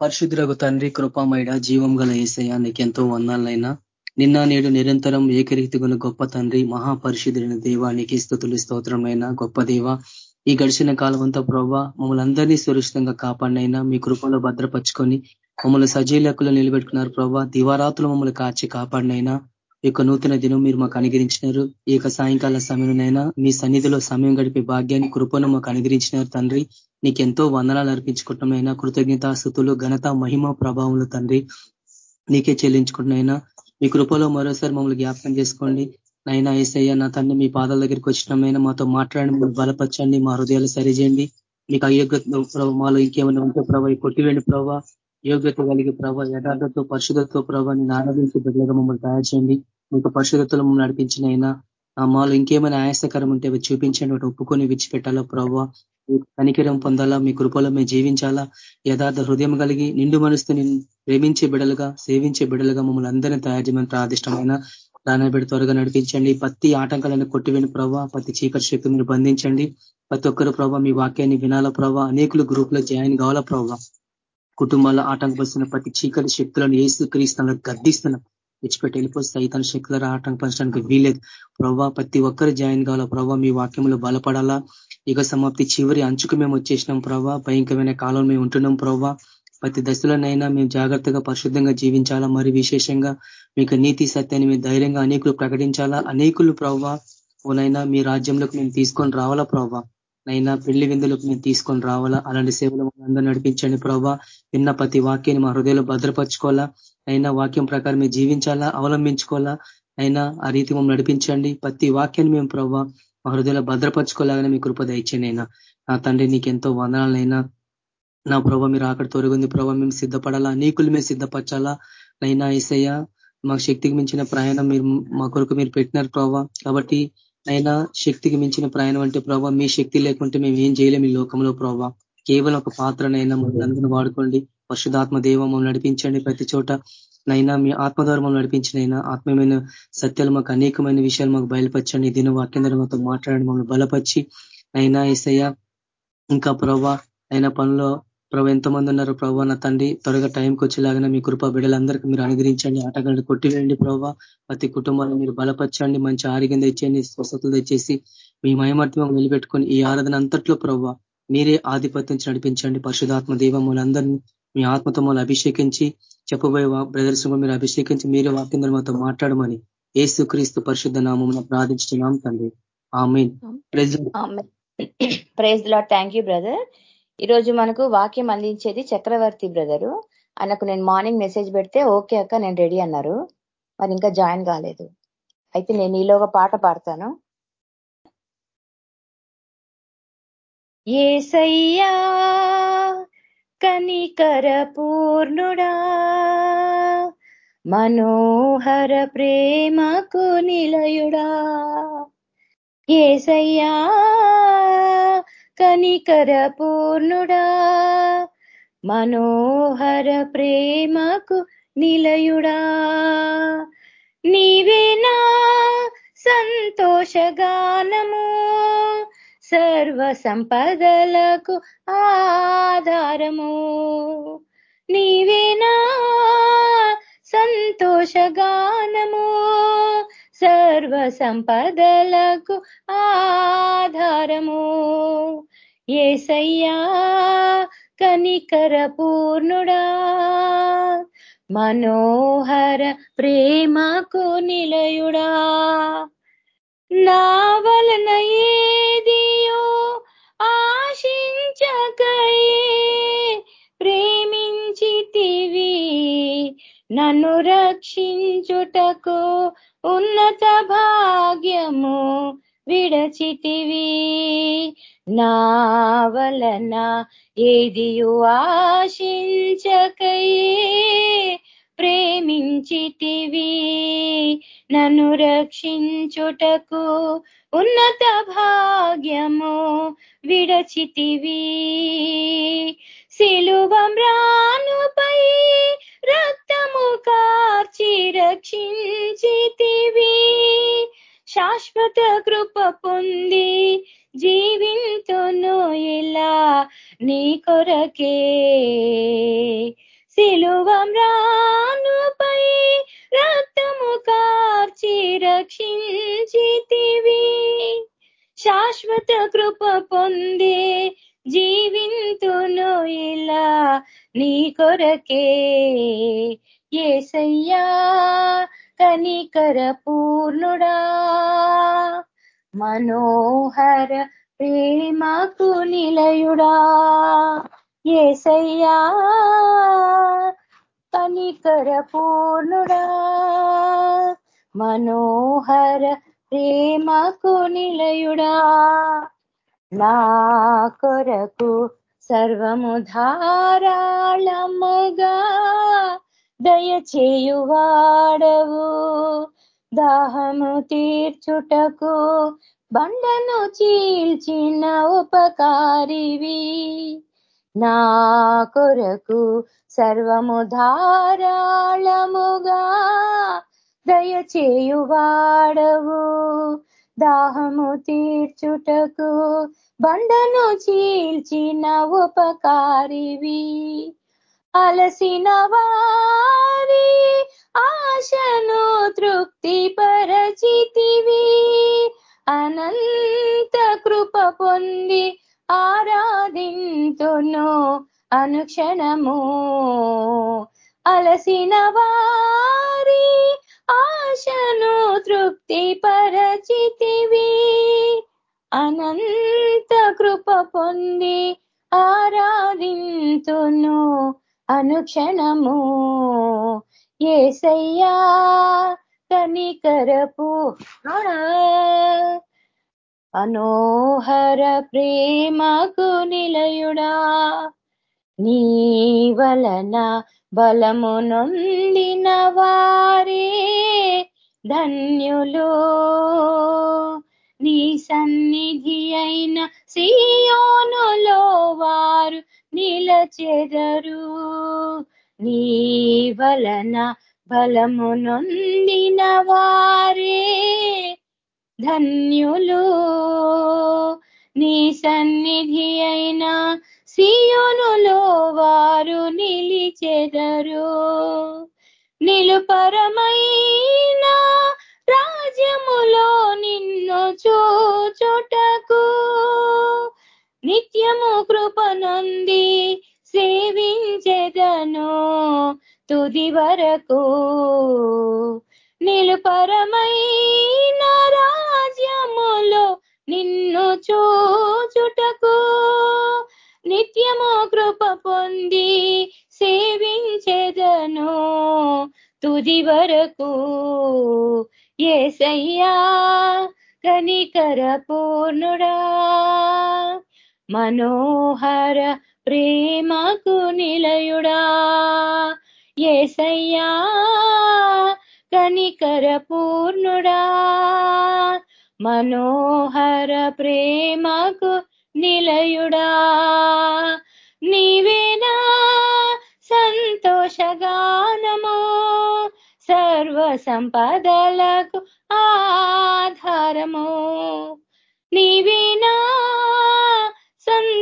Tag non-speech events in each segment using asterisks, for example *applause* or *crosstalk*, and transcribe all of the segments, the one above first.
పరిశుద్ధులకు తండ్రి కృపామైడ జీవం గల ఏసయ్య నీకెంతో వందాలైనా నిన్న నేడు నిరంతరం ఏకరీతిగున గొప్ప తండ్రి మహాపరిశుద్ధులైన దేవ నీకు స్థుతులు స్తోత్రమైన గొప్ప దేవ ఈ గడిచిన కాలం అంతా ప్రభావ మమ్మల్ని అందరినీ సురక్షితంగా కాపాడినైనా. మీ కృపలో భద్రపరుచుకొని మమ్మల్ని సజీలకులు నిలబెట్టుకున్నారు ప్రభావ దివారాతులు మమ్మల్ని కాచి కాపాడినైనా. యొక్క నూతన దినం మీరు మాకు అనుగరించినారు ఈ యొక్క సాయంకాల సమయంలోనైనా మీ సన్నిధిలో సమయం గడిపే భాగ్యాన్ని కృపను మాకు అనుగరించినారు తండ్రి. నీకెంతో వందనాలు అర్పించుకుంటున్నాయినా కృతజ్ఞత స్థుతులు ఘనత మహిమ ప్రభావంలో తండ్రి. నీకే చెల్లించుకుంటున్నాయినా. మీ కృపలో మరోసారి మమ్మల్ని జ్ఞాపకం చేసుకోండి. నైనా ఏసయ్య నా తండ్రి మీ పాదాల దగ్గరికి వచ్చినమైనా మాతో మాట్లాడండి బలపరచండి. మా హృదయాలు సరిచేయండి. మీకు అయోగ్యత మాలో ఇంకేమైనా ఉంటే ప్రభావ కొట్టివేండి ప్రభావ యోగ్యత కలిగి ప్రభావ యథార్థతో పరిశుధతో ప్రభావ నేను ఆరాధించి బిడ్డలుగా మమ్మల్ని తయారు చేయండి. మీకు పరిశుధతలు మమ్మల్ని నడిపించిన ఆ మాలో ఇంకేమైనా ఆయాసకరం ఉంటే అవి చూపించండి వాటి ఒప్పుకొని విడిచిపెట్టాలా ప్రభావ కనికిరం పొందాలా? మీ కృపలో మేము జీవించాలా? యథార్థ హృదయం కలిగి నిండు మనసుని ప్రేమించే బిడలుగా సేవించే బిడలుగా మమ్మల్ని అందరినీ తయారు చేయమని ప్రాదిష్టమైన బిడ్డ త్వరగా నడిపించండి. ప్రతి ఆటంకాలను కొట్టివేని ప్రభావ ప్రతి చీకటి శక్తి మీరు బంధించండి. ప్రతి ఒక్కరు ప్రభావ మీ వాక్యాన్ని వినాల ప్రభావ అనేకులు గ్రూప్లో జాయిన్ కావాలా ప్రభావ కుటుంబాల్లో ఆటంకపరుస్తున్న ప్రతి చీకటి శక్తులను ఏసు క్రీస్తులను గర్దిస్తున్నాం విడిచిపెట్టి వెళ్ళిపోతే సైతాన్ శక్తుల ఆటంకపరచడానికి వీలేదు ప్రభావ ప్రతి ఒక్కరు జాయిన్ కావాలా? ప్రభావ మీ వాక్యంలో బలపడాలా? యుగ సమాప్తి చివరి అంచుకు మేము వచ్చేసినాం ప్రభావ భయంకరమైన కాలం మేము ఉంటున్నాం ప్రభావ ప్రతి దశలోనైనా మేము జాగ్రత్తగా పరిశుద్ధంగా జీవించాలా? మరి విశేషంగా మీకు నీతి సత్యాన్ని మేము ధైర్యంగా అనేకులు ప్రకటించాలా? అనేకులు ప్రవ్వా ఓనైనా మీ రాజ్యంలోకి మేము తీసుకొని రావాలా ప్రవ్వా నైనా పెళ్ళి విందులకు మేము తీసుకొని రావాలా? అలాంటి సేవలు అందరూ నడిపించండి ప్రభావ విన్న ప్రతి వాక్యాన్ని మా హృదయంలో భద్రపరచుకోవాలా? అయినా వాక్యం ప్రకారం మేము జీవించాలా? అవలంబించుకోవాలా? అయినా ఆ రీతి మేము నడిపించండి. ప్రతి వాక్యాన్ని మేము ప్రభావ మా హృదయంలో భద్రపరచుకోలేగానే మీ కృప దయచండి అయినా నా తండ్రి నీకు ఎంతో వందనాలనైనా నా ప్రభావ మీరు అక్కడ తొలగింది ప్రభావ మేము సిద్ధపడాలా? నీకులు మేము సిద్ధపరచాలా? నైనా ఈసయ్య మాకు శక్తికి మించిన ప్రయాణం మీరు మా కొరకు మీరు పెట్టినారు ప్రభావ కాబట్టి అయినా శక్తికి మించిన ప్రయాణం అంటే ప్రభావ మీ శక్తి లేకుంటే మేము ఏం చేయలేము ఈ లోకంలో ప్రభావ కేవలం ఒక పాత్రనైనా మమ్మల్ని అందరూ వాడుకోండి. పరిశుధాత్మ దేవం నడిపించండి ప్రతి చోట. నైనా మీ ఆత్మధర్మం నడిపించినైనా ఆత్మీయమైన సత్యాలు మాకు అనేకమైన విషయాలు మాకు బయలుపరచండి. దీని వాక్యం ద్వారా మాతో మాట్లాడండి. మమ్మల్ని బలపరిచి అయినా ఏసయ్య ఇంకా ప్రభా అయినా పనులు ప్రభు ఎంతమంది ఉన్నారు ప్రభావ నా తండ్రి. త్వరగా టైంకి వచ్చేలాగానే మీ కృప బిడ్డలందరికీ మీరు అనుగ్రహించండి. ఆటగాళ్ళు కొట్టివేయండి ప్రభావ ప్రతి కుటుంబాన్ని మీరు బలపరచండి. మంచి ఆరోగ్యం తెచ్చేయండి. స్వస్థతలు తెచ్చేసి మీ మయమర్థం నిలబెట్టుకొని ఈ ఆరాధన అంతట్లో ప్రభావ మీరే ఆధిపత్యం నడిపించండి. పరిశుధాత్మ దైవములందరినీ మీ ఆత్మతో అభిషేకించి చెప్పబోయే బ్రదర్స్ మీరు అభిషేకించి మీరే వాక్యం మాతో మాట్లాడమని ఏసు క్రీస్తు పరిశుద్ధ నామం ప్రార్థించున్నాం తండ్రి. ఆమె ప్రైజ్ థ్యాంక్ యూ బ్రదర్. ఈరోజు మనకు వాక్యం అందించేది చక్రవర్తి బ్రదరు. ఆయనకు నేను మార్నింగ్ మెసేజ్ పెడితే ఓకే అక్క నేను రెడీ అన్నారు. మరి ఇంకా జాయిన్ కాలేదు. అయితే నేను ఈలోగా పాట పాడతాను. ఏసయ్యా కనికర పూర్ణుడా మనోహర ప్రేమకు నిలయుడా. ఏసయ్యా కనికర పూర్ణుడా మనోహర ప్రేమకు నిలయుడా. నీవేనా సంతోషగానము. సర్వ సంపదలకు ఆధారము. నీవేనా సంతోషగానము. సర్వ సంపదలకు ఆధారము. ఏసయ్యా కనికర పూర్ణుడా మనోహర ప్రేమకు నిలయుడా. నా వలన ఏదియో ఆశించకయే ప్రేమించితివి నన్ను రక్షించుటకు ఉన్నత భాగ్యము విడచితివి. నా వలన ఏదియు ఆశించకయే? ప్రేమించితివి. నన్ను రక్షించుటకు ఉన్నత భాగ్యము విడచితివి. శిలువమ్రానుపై రానుపై రక్తము కార్చి రక్షించితివి. శాశ్వత కృప పొంది జీవింతును ఇలా నీ కొరకే. సిలువమ్రానుపై రక్తము కార్చి రక్షించితివి. శాశ్వత కృప పొందే జీవింతును ఇలా నీ కొరకే. ఏసయ్యా కనికర పూర్ణుడా. మనోహర ప్రేమకు నిలయుడా. ఏసయ్యా కనికర పూర్ణుడా. మనోహర ప్రేమకు నిలయుడా. నా కొరకు సర్వము ధారాళముగా దయచేయువాడవు. దాహము తీర్చుటకు బండను చీల్చిన ఉపకారివి. నా కొరకు సర్వము ధారాళముగా దయచేయువాడవు. దాహము తీర్చుటకు బండను చీల్చిన ఉపకారివి. అలసిన వారి ఆశను తృప్తి పరచితివి అనంత కృప పొంది ఆరాధింతును అనుక్షణము. అలసిన వారి ఆశను తృప్తి పరచితివి అనంత కృప పొంది ఆరాధింతును అనుక్షణము. ఏసయ్యా కనికరపు అనోహర ప్రేమకు నిలయుడా. నీ వలన బలము నొందిన వారే ధన్యులు. నీ సన్నిధి అయిన సియోనులో వారు నిలచెదరు నీ వలన బలము నొందిన వారే. ధన్యులు నీ సన్నిధి అయిన సియోనులో వారు నిలిచెదరు నిలుపరమైన రాజ్యములో నిన్ను చూచుటకు నిత్యము కృపనుంది సేవించెదను తుది వరకు. నిలుపరమైన రాజ్యములో నిన్ను చూచుటకు. నిత్యము కృప పొంది సేవించెదను తుది వరకు. ఏసయ్యా కనికర పూర్ణుడా. మనోహర ప్రేమకు నిలయుడా. ఏసయ్యా కనికర పూర్ణుడా. మనోహర ప్రేమకు నిలయుడా. నీవేనా సంతోషగానము సర్వ సంపదలకు ఆధారము. నీవే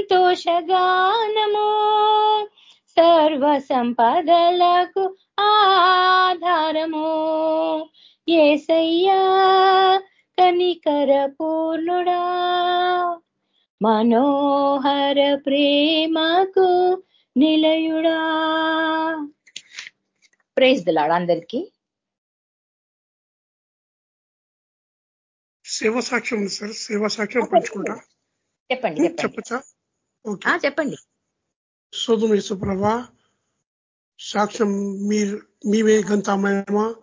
సంతోషగానము. సర్వ సంపదలకు ఆధారము. ఏసయ్యా కనికర పూర్ణుడా. మనోహర ప్రేమకు నిలయుడా. ప్రేజ్ దిలాడు అందరికీ. సేవ సాక్ష్యం ఉంది సార్. సేవ సాక్ష్యం పంచుకుంటా. చెప్పండి. చెప్పండి. చెప్పచ్చా? చెప్పండి. శోధం యేసుప్రభ సాక్ష్యం మీరు మీవే గంతమయమ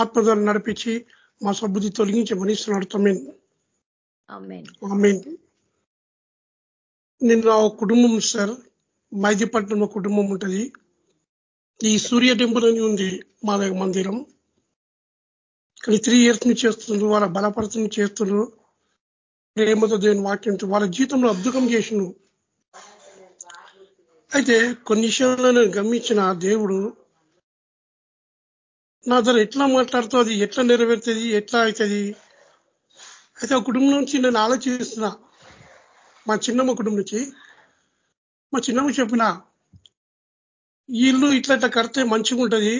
ఆత్మధార నడిపించి మా సబ్బుద్ధి తొలగించి మనిస్తున్నాడు తమేన్ ఆమేన్. ఆమె నిన్న ఒక కుటుంబం సార్ మైదీపట్నం ఒక కుటుంబం ఉంటుంది. ఈ సూర్య టెంపుల్ అని ఉంది మా దగ్గర మందిరం. కానీ త్రీ ఇయర్స్ నుంచి చేస్తున్నారు వాళ్ళ బలపరచన చేస్తున్నారు ప్రేమతో దేవుని వాక్యంతో వాళ్ళ జీవితంలో అద్భుతం చేసిన అయితే కొన్ని విషయాల్లో నేను గమనించిన దేవుడు నా దగ్గర ఎట్లా మాట్లాడుతుంది ఎట్లా నెరవేరుతుంది ఎట్లా అవుతుంది? అయితే ఆ కుటుంబం నుంచి నేను ఆలోచిస్తున్నా మా చిన్నమ్మ కుటుంబం నుంచి. మా చిన్నమ్మ చెప్పిన ఇల్లు ఇట్లా ఇట్లా కడితే మంచిగా ఉంటుంది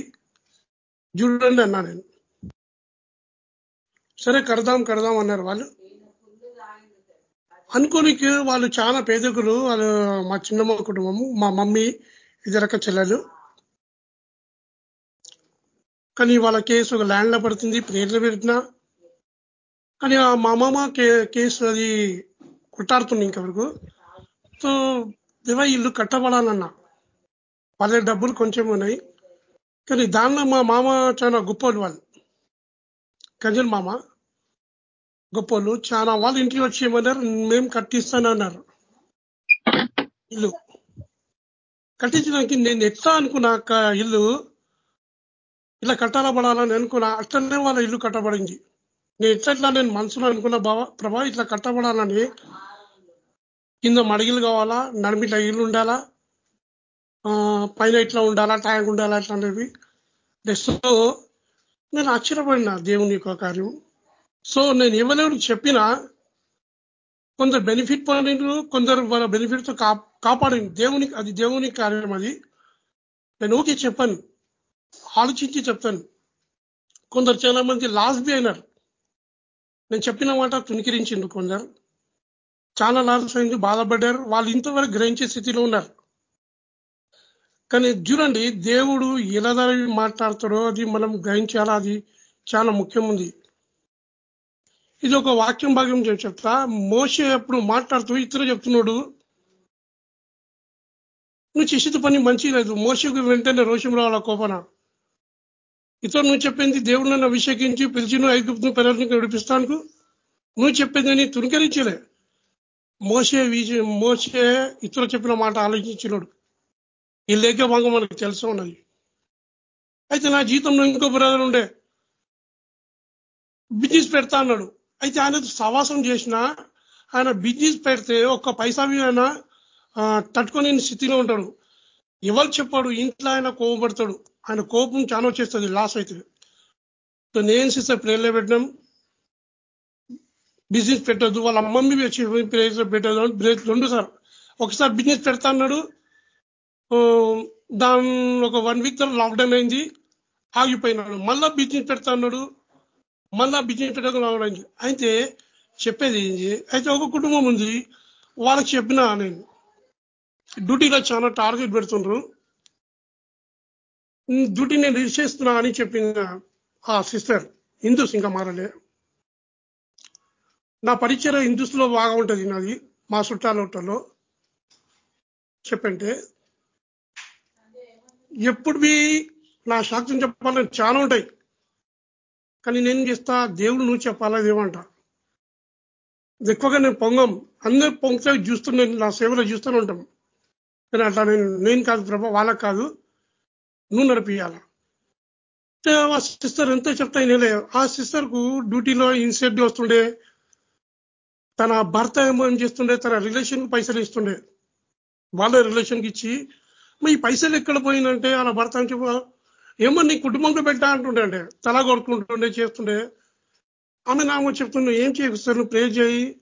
చూడండి అన్నా నేను. సరే కడదాం కడదాం అన్నారు వాళ్ళు. అనుకోనికి వాళ్ళు చాలా పేదకులు వాళ్ళు మా చిన్నమ్మ కుటుంబము మా మమ్మీ ఇద్దరక చెల్లెలు. కానీ వాళ్ళ కేసు ఒక ల్యాండ్లో పడుతుంది ప్రేర్లు పెట్టినా. కానీ మా మామ కేసు అది కొట్టాడుతుంది ఇంతవరకు సో దేవా ఇల్లు కట్టబడాలన్నా. వాళ్ళ డబ్బులు కొంచెం ఉన్నాయి. కానీ దానిలో మా మామ చాలా గొప్పలు వాళ్ళు. కంజన్ మామ. గొప్పలు చాలా వాళ్ళు ఇంటికి వచ్చి ఏమన్నారు? మేము కట్టిస్తానన్నారు. ఇల్లు. కట్టించడానికి నేను ఎట్లా అనుకున్నా ఇల్లు? ఇలా కట్టాలబడాలని అనుకున్నా. అట్లనే వాళ్ళ ఇల్లు కట్టబడింది. నేను ఎట్లా నేను మనసులో అనుకున్న బావా ప్రభా ఇట్లా కట్టబడాలని కింద మడిగిలు కావాలా? నడిమిట్ల ఇల్లు ఉండాలా? పైన ఇట్లా ఉండాలా? ట్యాంక్ ఉండాలా? అట్లాంటివి సో నేను ఆశ్చర్యపడినా దేవుని యొక్క కార్యం. సో నేను ఎవరెవరికి చెప్పినా కొందరు బెనిఫిట్ పొందిండ్రు కొందరు వాళ్ళ బెనిఫిట్తో కాపాడింది దేవునికి అది దేవుని కార్యం అది. నేను ఓకే చెప్పాను ఆలోచించి చెప్తాను. కొందరు చాలా మంది లాస్ బి అయినారు. నేను చెప్పిన మాట తునికిరించిండ్రు కొందరు. చాలా లాస్ అయింది బాధపడ్డారు వాళ్ళు ఇంతవరకు గ్రహించే స్థితిలో ఉన్నారు. కానీ చూడండి దేవుడు ఎలా మాట్లాడతాడో అది మనం గ్రహించాలా అది చాలా ముఖ్యం ఉంది. ఇది ఒక వాక్యం భాగం చెప్తా. మోసే అప్పుడు మాట్లాడుతూ ఇతరు చెప్తున్నాడు. నువ్వు చేసేది పని మంచి లేదు. మోసకు వెంటనే రోషం రావాల కోపన? ఇతరు నువ్వు చెప్పింది దేవుడు నన్ను అభిషేకించి పిలిచి నువ్వు ఐగుప్తు పిల్లలకి విడిపిస్తాను నువ్వు చెప్పింది అని తునికరించలే. మోసే మోసే ఇతరులు చెప్పిన మాట ఆలోచించినాడు. ఈ లేఖ భాగం మనకు తెలుసు ఉన్నది. అయితే నా జీతంలో ఇంకో బ్రదర్ ఉండే. బిజినెస్ పెడతా అన్నాడు. అయితే ఆయన సవాసం చేసిన ఆయన బిజినెస్ పెడితే ఒక్క పైసా ఆయన తట్టుకొని స్థితిలో ఉంటాడు. ఎవరు చెప్పాడు? ఇంట్లో ఆయన కోపపడతాడు. ఆయన కోపం చాలా వచ్చేస్తుంది లాస్ అవుతుంది సో నేను సిస్టర్ ప్రేర్లో పెట్టడం బిజినెస్ పెట్టద్దు వాళ్ళ అమ్మమ్మి ప్రేర్లో పెట్టదు రెండు సార్. ఒకసారి బిజినెస్ పెడతా అన్నాడు. దాని ఒక వన్ వీక్ తర్వాత లాక్డౌన్ అయింది. ఆగిపోయినాడు. మళ్ళా బిజినెస్ పెడతా అన్నాడు. మళ్ళా బిజినెస్ పెట్టడం రావడానికి అయితే చెప్పేది ఏంటి? అయితే ఒక కుటుంబం ఉంది. వాళ్ళకి చెప్పిన నేను. డ్యూటీలో చాలా టార్గెట్ పెడుతుండ్రు. డ్యూటీ నేను రీచ్ చేస్తున్నా అని చెప్పిన ఆ సిస్టర్ హిందూస్ ఇంకా మారలే. నా పరిచయం హిందూస్లో బాగా ఉంటుంది నాది మా చుట్టాలోటలో చెప్పంటే ఎప్పుడు నా సాక్ష్యం చెప్పాలని చాలా ఉంటాయి. కానీ నేను చేస్తా దేవుడు నువ్వు చెప్పాలా దేవంట ఎక్కువగా నేను పొంగం. అందరు పొంగితే చూస్తుండే నా సేవలో చూస్తూనే ఉంటాం. కానీ అట్లా నేను నేను కాదు ప్రభా వాళ్ళకి కాదు. నువ్వు నడిపియాల ఆ సిస్టర్ ఎంతో చెప్తా వినలే ఆ సిస్టర్కు డ్యూటీలో ఇన్సెంటివ్ వస్తుండే. తన భర్త ఏమో ఏం చేస్తుండే తన రిలేషన్ పైసలు ఇస్తుండే. వాళ్ళ రిలేషన్కి ఇచ్చి ఈ పైసలు ఎక్కడ పోయిందంటే వాళ్ళ భర్త అని చెప్ప ఏమో నీ కుటుంబంలో పెట్టా అంటుండే అంటే తల కొడుకుంటుండే చేస్తుండే. ఆమె నామో చెప్తుండే ఏం చేస్తారు నువ్వు ప్రే చేయి.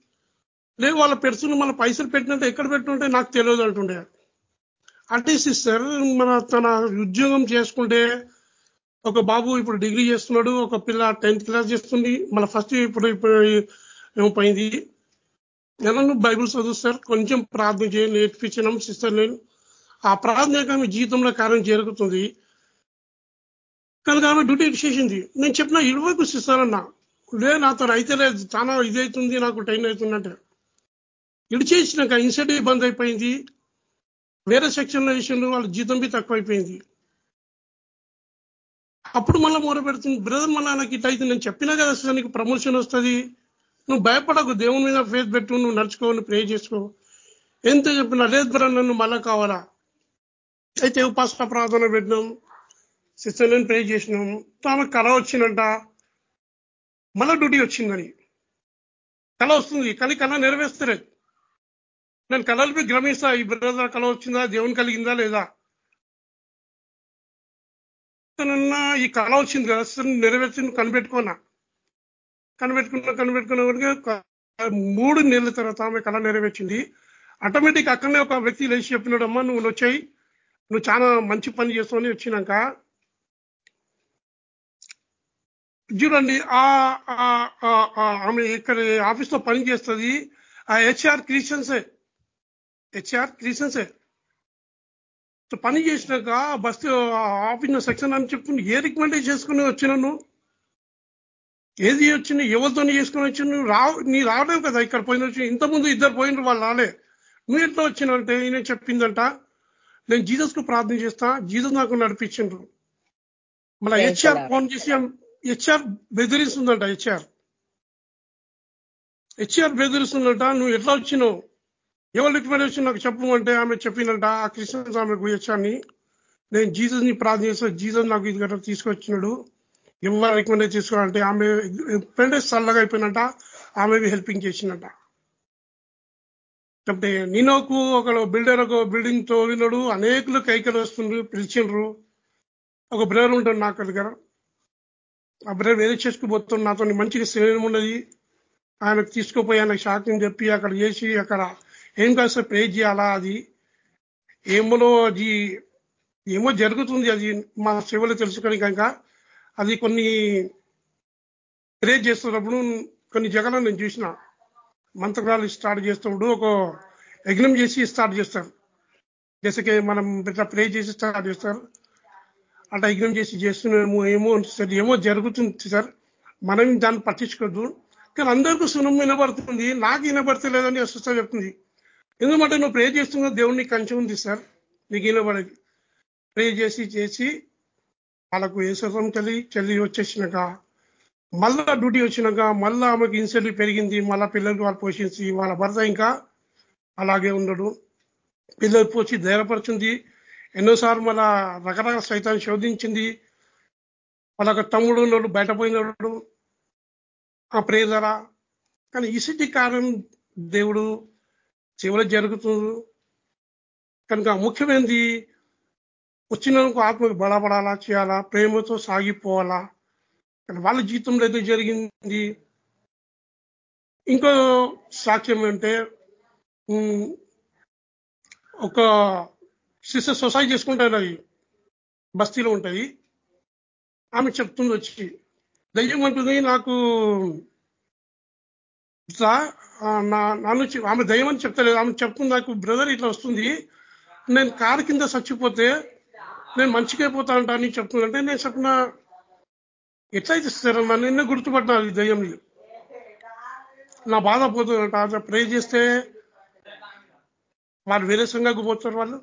లేదు వాళ్ళ పెడుతున్న మన పైసలు పెట్టినట్టు ఎక్కడ పెట్టుంటే నాకు తెలియదు అంటుండే. అంటే సిస్టర్ మన తన ఉద్యోగం చేసుకుంటే ఒక బాబు ఇప్పుడు డిగ్రీ చేస్తున్నాడు ఒక పిల్ల టెన్త్ క్లాస్ చేస్తుంది మన ఫస్ట్ ఇప్పుడు ఇప్పుడు ఏమైపోయింది? ఎలా నువ్వు బైబుల్ చదువు సార్ కొంచెం ప్రార్థన చేయి నేర్పించినాం సిస్టర్ నేను. ఆ ప్రార్థన మీ జీవితంలో కార్యం జరుగుతుంది. కనుక ఆమె డ్యూటీ చేసింది. నేను చెప్పిన ఇరువైపు సిస్తానన్నా లే నాతో అయితే లేదు చాలా ఇదైతుంది నాకు టైం అవుతుందంటే. ఇటు చేసినాక ఇన్సెంటివ్ బంద్ అయిపోయింది. వేరే సెక్షన్ల విషయంలో వాళ్ళ జీతం బి తక్కువైపోయింది. అప్పుడు మళ్ళీ మూర పెడుతుంది బ్రదర్ మళ్ళీ నాకు ఇట్లా అయితే నేను చెప్పినా కదా సార్ నీకు ప్రమోషన్ వస్తుంది. నువ్వు భయపడకు దేవుని మీద ఫేస్ పెట్టు నువ్వు నడుచుకో నువ్వు ప్రే చేసుకో. ఎంత చెప్పినా లేదు బ్రదర్ నన్ను మళ్ళా కావాలా? అయితే ఉపాసన ప్రార్థన పెట్టినాం. సిస్టర్లను ప్రే చేసినాం. ఆమె కళ వచ్చిందంట. మళ్ళా డ్యూటీ వచ్చిందని. కళ వస్తుంది. కానీ కళ నెరవేర్స్తలేదు నేను కళలు గ్రమిస్తా. ఈ బ్రదర్ కళ వచ్చిందా? దేవుని కలిగిందా లేదా? ఈ కళ వచ్చింది కదా. నెరవేర్చి కనిపెట్టుకున్నా కనిపెట్టుకున్నా కనిపెట్టుకున్న మూడు నెలల తర్వాత ఆమె కళ నెరవేర్చింది. ఆటోమేటిక్ అక్కడనే ఒక వ్యక్తి లేచి చెప్పినాడమ్మా నువ్వు వచ్చాయి నువ్వు చాలా మంచి పని చేస్తావని వచ్చినాక చూడండి ఆ ఆ- ఆ- ఆ- ఆమె ఇక్కడ ఆఫీస్లో పని చేస్తుంది. ఆ హెచ్ఆర్ క్రిస్టియన్సే హెచ్ఆర్ క్రిస్టియన్సే సో పని చేసినాక బస్ ఆఫీస్ సెక్షన్ అని చెప్పుకుని ఏ రికమెండ్ చేసుకుని వచ్చినాను? ఏది వచ్చింది? ఎవరితో చేసుకుని వచ్చి నువ్వు రావు నీ రావడం కదా ఇక్కడ పోయిన వచ్చి ఇంతకుముందు ఇద్దరు పోయిన వాళ్ళు రాలే. నువ్వు ఎట్లా వచ్చినంటే ఈయన చెప్పిందంట. నేను జీసస్కు ప్రార్థన చేస్తా. జీసస్ నాకు నడిపించిండ్రు. మళ్ళీ హెచ్ఆర్. ఫోన్ చేసి హెచ్ఆర్ బెదిరిస్తుందంట హెచ్ఆర్ హెచ్ఆర్ బెదిరిస్తుందంట నువ్వు ఎట్లా వచ్చినావు? ఎవరు రికమెండ్ వచ్చి నాకు చెప్పు అంటే ఆమె చెప్పిందంట ఆ క్రిస్టియన్స్ ఆమెకు హెచ్ఆర్ని నేను జీసస్ని. ప్రార్థన చేస్తా జీసస్ నాకు ఇది గట్రా తీసుకొచ్చినాడు. ఎవరు రికమెండ్ తీసుకోవాలంటే ఆమె ఎప్పుడంటే చల్లగా అయిపోయినట్ట ఆమె హెల్పింగ్ చేసిందట. అంటే నేనోకు ఒక బిల్డర్ ఒక బిల్డింగ్ తోగినాడు అనేకులు కైకలు వస్తుండ్రు పిలిచిండ్రు. ఒక బ్రదర్ ఉంటాడు నాకు దగ్గర. ఆ బ్రదర్ వేరే చేసుకుపోతాడు నాతో మంచిగా శరీరం ఉన్నది. ఆయనకు తీసుకుపోయి ఆయనకు షాకింగ్ చెప్పి అక్కడ చేసి అక్కడ ఏం కాస్త ప్రే చేయాలా అది. ఏమో అది ఏమో జరుగుతుంది అది మా సేవలు తెలుసుకొని కనుక అది కొన్ని ప్రే చేస్తున్నప్పుడు కొన్ని జగలు నేను చూసిన. మంత్రాలు స్టార్ట్ చేస్తున్నప్పుడు ఒక యజ్ఞం చేసి స్టార్ట్ చేస్తారు. జసకే మనం ఇట్లా ప్రే చేసి స్టార్ట్ చేస్తారు. అంటే యజ్ఞం చేసి చేస్తున్నామో ఏమో సార్ ఏమో జరుగుతుంది సార్. మనం దాన్ని పట్టించుకోద్దు కానీ అందరికీ సునం వినబడుతుంది. నాకు వినబడతలేదని అస్వస్థ చెప్తుంది. ఎందుకంటే నువ్వు ప్రే చేస్తున్నా దేవుడిని కంచి ఉంది సార్. నీకు వినబడేది. ప్రే చేసి చేసి వాళ్ళకు ఏసరం చల్లి చల్లి వచ్చేసినాక మళ్ళా డ్యూటీ వచ్చినాక మళ్ళా ఆమెకి ఇన్సెంటివ్ పెరిగింది. మళ్ళా పిల్లలు వాళ్ళు పోషించి వాళ్ళ భర్త ఇంకా అలాగే ఉండడు పిల్లలు పోసి ధైర్యపరుచుంది. ఎన్నోసార్లు మన రకరకాల సైతాన్ని శోధించింది. వాళ్ళ తమ్ముడు ఉన్నాడు బయటపోయినడు ఆ ప్రేదర కానీ ఇసిటి కారణం దేవుడు చివరి జరుగుతుంది. కనుక ముఖ్యమైనది వచ్చినందుకు ఆత్మకు బలపడాలా చేయాలా ప్రేమతో సాగిపోవాలా. కానీ వాళ్ళ జీవితంలో అయితే జరిగింది. ఇంకో సాక్ష్యం అంటే ఒక సిస్టర్ సొసైటీ చేసుకుంటారు అది. బస్తీలో ఉంటుంది. ఆమె చెప్తుంది వచ్చి దయ్యం అంటుంది నాకు ఇట్లా నా నన్ను ఆమె దయ్యం అని చెప్తలేదు. ఆమె చెప్తుంది నాకు బ్రదర్ ఇట్లా వస్తుంది. నేను కారు కింద చచ్చిపోతే నేను మంచిగా అయిపోతా అని చెప్తుందంటే నేను చెప్పిన ఎట్లయితే సార్ నన్ను నిన్నే గుర్తుపట్టినా ఈ దయ్యంని. నా బాధ పోతుందంట. అట్లా ప్రే చేస్తే వాళ్ళు వేరే సంఘకు పోతారు వాళ్ళు.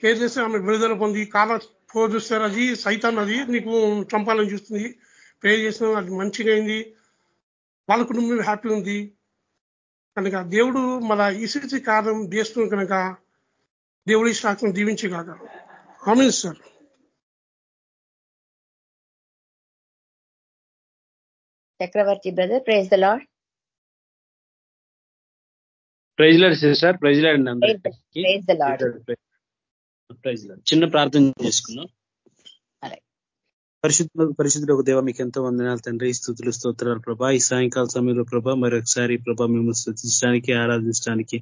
ప్రే చేస్తే ఆమె విడుదల పొంది కాల పో చూస్తారు. అది సైతాన్ అది నీకు చంపాలని చూస్తుంది. ప్రే చేసిన అది మంచిగా అయింది. వాళ్ళ కుటుంబం హ్యాపీ ఉంది. కనుక దేవుడు మన ఈసీసీ కార్యం చేస్తుంది కనుక దేవుడి శాఖను దీవించి కాక ఆమె sir. Chakravarthi brother praise the Lord praise Lord sister. Praise Lord praise the Lord praise చిన్న ప్రార్థన అలాగే. పరిశుద్ధ పరిశుద్ధుడు ఒక దేవ మీకు ఎంతో వందనాలు తండ్రి. స్థుతులు స్తోత్రాలు ప్రభా. ఈ సాయంకాల సమయంలో ప్రభా మరొకసారి ప్రభా మేము స్థుతించడానికి ఆరాధించడానికి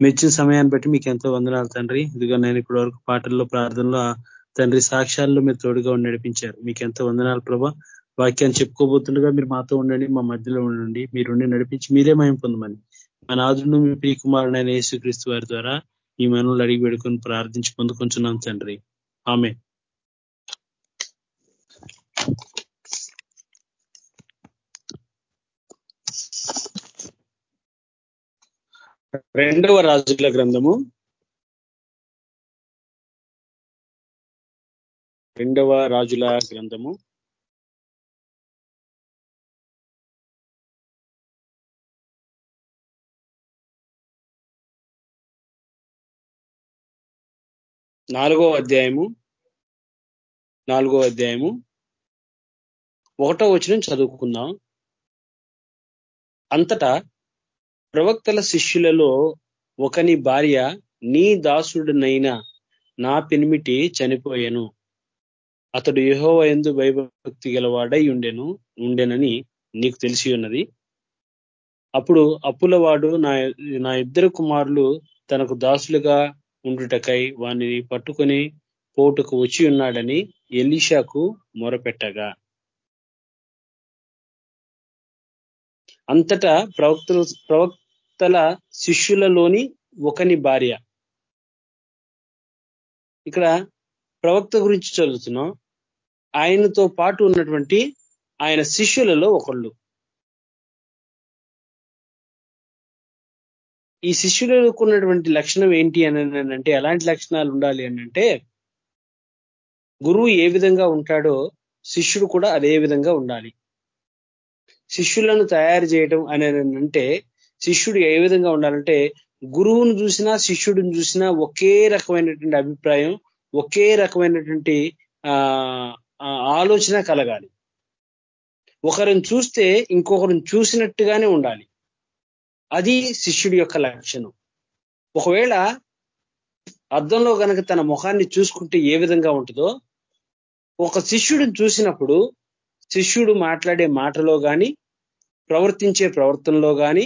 మీ ఇచ్చిన సమయాన్ని బట్టి మీకు ఎంతో వందనాలు తండ్రి. ఇదిగో నేను ఇప్పటి వరకు పాటల్లో ప్రార్థనలో తండ్రి సాక్ష్యాల్లో మీరు తోడుగా ఉండి నడిపించారు. మీకు ఎంతో వందనాలు ప్రభా. వాక్యాన్ని చెప్పుకోబోతుండగా మీరు మాతో ఉండండి మా మధ్యలో ఉండండి. మీరుండి నడిపించి మీరే మయం పొందమని. మన ఆదును మీ ప్రియ కుమారుడైన యేసుక్రీస్తు వారి ద్వారా ఈ మనవులు అడిగి పెడుకొని ప్రార్థించి పొందుకుంటున్నాం తండ్రి. ఆమె రెండవ రాజుల గ్రంథము. రెండవ రాజుల గ్రంథము. నాలుగో అధ్యాయము నాలుగో అధ్యాయము ఒకటో వచనం చదువుకుందాం. అంతటా ప్రవక్తల శిష్యులలో ఒకని భార్య నీ దాసుడునైన నా పెనిమిటి చనిపోయాను. అతడు యహోవ ఎందు భయభక్తి గలవాడై ఉండెను ఉండెనని నీకు తెలిసి ఉన్నది. అప్పుడు అప్పులవాడు నా నా ఇద్దరు కుమారులు తనకు దాసులుగా ఉండుటకై వానిని పట్టుకొని పోటుకు వచ్చి ఉన్నాడని ఎలీషాకు మొరపెట్టగా. అంతటా ప్రవక్తలు ప్రవక్తల శిష్యులలోని ఒకని భార్య. ఇక్కడ ప్రవక్త గురించి చదువుతున్నాం. ఆయనతో పాటు ఉన్నటువంటి ఆయన శిష్యులలో ఒకళ్ళు. ఈ శిష్యులకు ఉన్నటువంటి లక్షణం ఏంటి అని అంటే ఎలాంటి లక్షణాలు ఉండాలి అని అంటే గురువు ఏ విధంగా ఉంటాడో శిష్యుడు కూడా అదే విధంగా ఉండాలి. శిష్యులను తయారు చేయడం అని అంటే శిష్యుడు ఏ విధంగా ఉండాలంటే గురువును చూసినా శిష్యుడిని చూసినా ఒకే రకమైనటువంటి అభిప్రాయం ఒకే రకమైనటువంటి ఆలోచన కలగాలి. ఒకరిని చూస్తే ఇంకొకరిని చూసినట్టుగానే ఉండాలి. అది శిష్యుడి యొక్క లక్షణం. ఒకవేళ అర్థంలో కనుక తన ముఖాన్ని చూసుకుంటే ఏ విధంగా ఉంటుందో ఒక శిష్యుడిని చూసినప్పుడు శిష్యుడు మాట్లాడే మాటలో కానీ ప్రవర్తించే ప్రవర్తనలో కానీ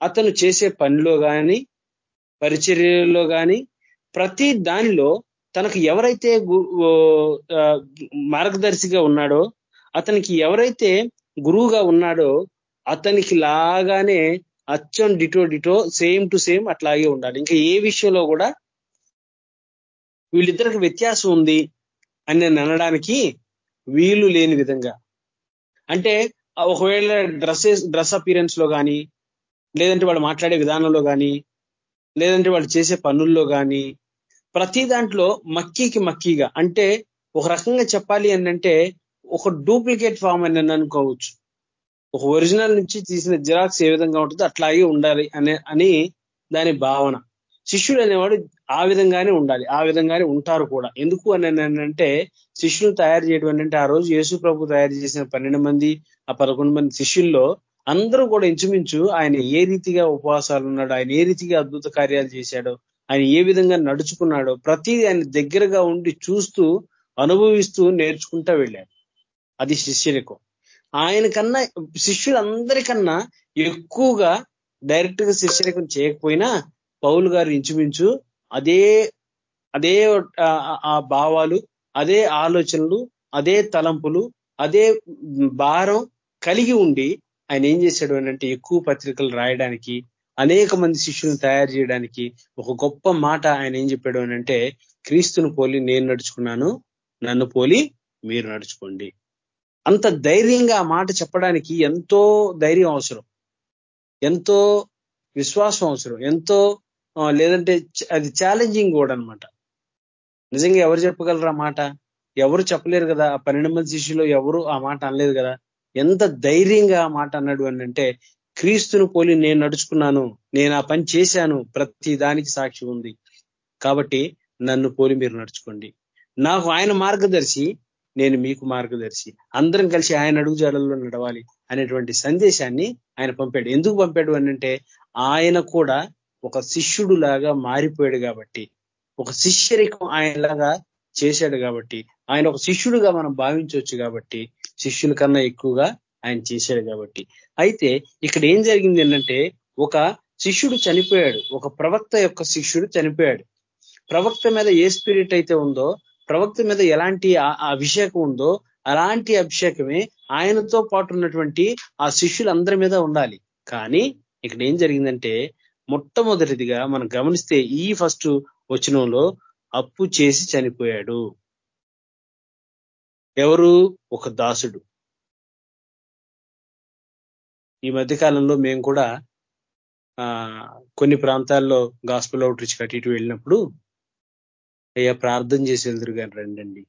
అతను చేసే పనిలో కానీ పరిచర్యలో కానీ ప్రతి దానిలో తనకు ఎవరైతే మార్గదర్శిగా ఉన్నాడో అతనికి ఎవరైతే గురువుగా ఉన్నాడో అతనికి లాగానే అచ్చం ditto ditto same to same అట్లాగే ఉండాలి. ఇంకా ఏ విషయంలో కూడా వీళ్ళిద్దరికి వ్యత్యాసం ఉంది అని నేను అనడానికి వీలు లేని విధంగా. అంటే ఒకవేళ డ్రెస్సెస్ డ్రెస్ అపీరెన్స్లో కానీ లేదంటే వాళ్ళు మాట్లాడే విధానంలో కానీ లేదంటే వాళ్ళు చేసే పనుల్లో కానీ ప్రతి దాంట్లో మక్కీకి మక్కీగా. అంటే ఒక రకంగా చెప్పాలి అంటే ఒక డూప్లికేట్ ఫామ్ అని అనుకోవచ్చు. ఒక ఒరిజినల్ నుంచి తీసిన జిరాక్స్ ఏ విధంగా ఉంటుందో అట్లాగే ఉండాలి అనే అని దాని భావన. శిష్యుడు అనేవాడు ఆ విధంగానే ఉండాలి ఆ విధంగానే ఉంటారు కూడా. ఎందుకు అని అంటే శిష్యులు తయారు చేయడం అంటే ఆ రోజు యేసు ప్రభు తయారు చేసిన పన్నెండు మంది ఆ పదకొండు మంది శిష్యుల్లో అందరూ కూడా ఇంచుమించు ఆయన ఏ రీతిగా ఉపవాసాలు ఉన్నాడు ఆయన ఏ రీతిగా అద్భుత కార్యాలు చేశాడో ఆయన ఏ విధంగా నడుచుకున్నాడో ప్రతిదీ ఆయన దగ్గరగా ఉండి చూస్తూ అనుభవిస్తూ నేర్చుకుంటా వెళ్ళాడు. అది శిష్యులకు ఆయన కన్నా శిష్యులందరికన్నా ఎక్కువగా డైరెక్ట్గా శిష్యరికం చేయకపోయినా పౌలు గారు ఇంచుమించు అదే అదే ఆ భావాలు అదే ఆలోచనలు అదే తలంపులు అదే భారం కలిగి ఉండి ఆయన ఏం చేశాడు అంటే ఎక్కువ పత్రికలు రాయడానికి అనేక మంది శిష్యులను తయారు చేయడానికి ఒక గొప్ప మాట ఆయన ఏం చెప్పాడు అంటే క్రీస్తును పోలి నేను నడుచుకున్నాను నన్ను పోలి మీరు నడుచుకోండి. అంత ధైర్యంగా ఆ మాట చెప్పడానికి ఎంతో ధైర్యం అవసరం. ఎంతో విశ్వాసం అవసరం. ఎంతో లేదంటే అది ఛాలెంజింగ్ కూడా అనమాట నిజంగా ఎవరు చెప్పగలరు ఆ మాట? ఎవరు చెప్పలేరు కదా? ఆ పన్నెండు మంది శిష్యులు ఎవరు ఆ మాట అనలేదు కదా? ఎంత ధైర్యంగా ఆ మాట అన్నాడు అంటే క్రీస్తును పోలి నేను నడుచుకున్నాను. నేను ఆ పని చేశాను. ప్రతి దానికి సాక్షి ఉంది. కాబట్టి నన్ను పోలి మీరు నడుచుకోండి. నాకు ఆయన మార్గదర్శి నేను మీకు మార్గదర్శి. అందరం కలిసి ఆయన అడుగు జాడల్లో నడవాలి అనేటువంటి సందేశాన్ని ఆయన పంపాడు. ఎందుకు పంపాడు అనంటే ఆయన కూడా ఒక శిష్యుడు లాగా మారిపోయాడు కాబట్టి. ఒక శిష్యరికం ఆయనలాగా చేశాడు కాబట్టి. ఆయన ఒక శిష్యుడుగా మనం భావించవచ్చు కాబట్టి శిష్యుల కన్నా ఎక్కువగా ఆయన చేశాడు కాబట్టి. అయితే ఇక్కడ ఏం జరిగింది ఏంటంటే ఒక శిష్యుడు చనిపోయాడు. ఒక ప్రవక్త యొక్క శిష్యుడు చనిపోయాడు. ప్రవక్త మీద ఏ స్పిరిట్ అయితే ఉందో ప్రవక్త మీద ఎలాంటి అభిషేకం ఉందో అలాంటి అభిషేకమే ఆయనతో పాటు ఉన్నటువంటి ఆ శిష్యులందరి మీద ఉండాలి. కానీ ఇక్కడ ఏం జరిగిందంటే మొట్టమొదటిదిగా మనం గమనిస్తే ఈ ఫస్ట్ వచనంలో అప్పు చేసి చనిపోయాడు. ఎవరు? ఒక దాసుడు. ఈ మధ్యకాలంలో మేము కూడా కొన్ని ప్రాంతాల్లో గాస్పుల్ అవుట్రీచ్ కట్టి ఇటు వెళ్ళినప్పుడు అయ్యా ప్రార్థన చేసి వెళ్తురు కానీ రండి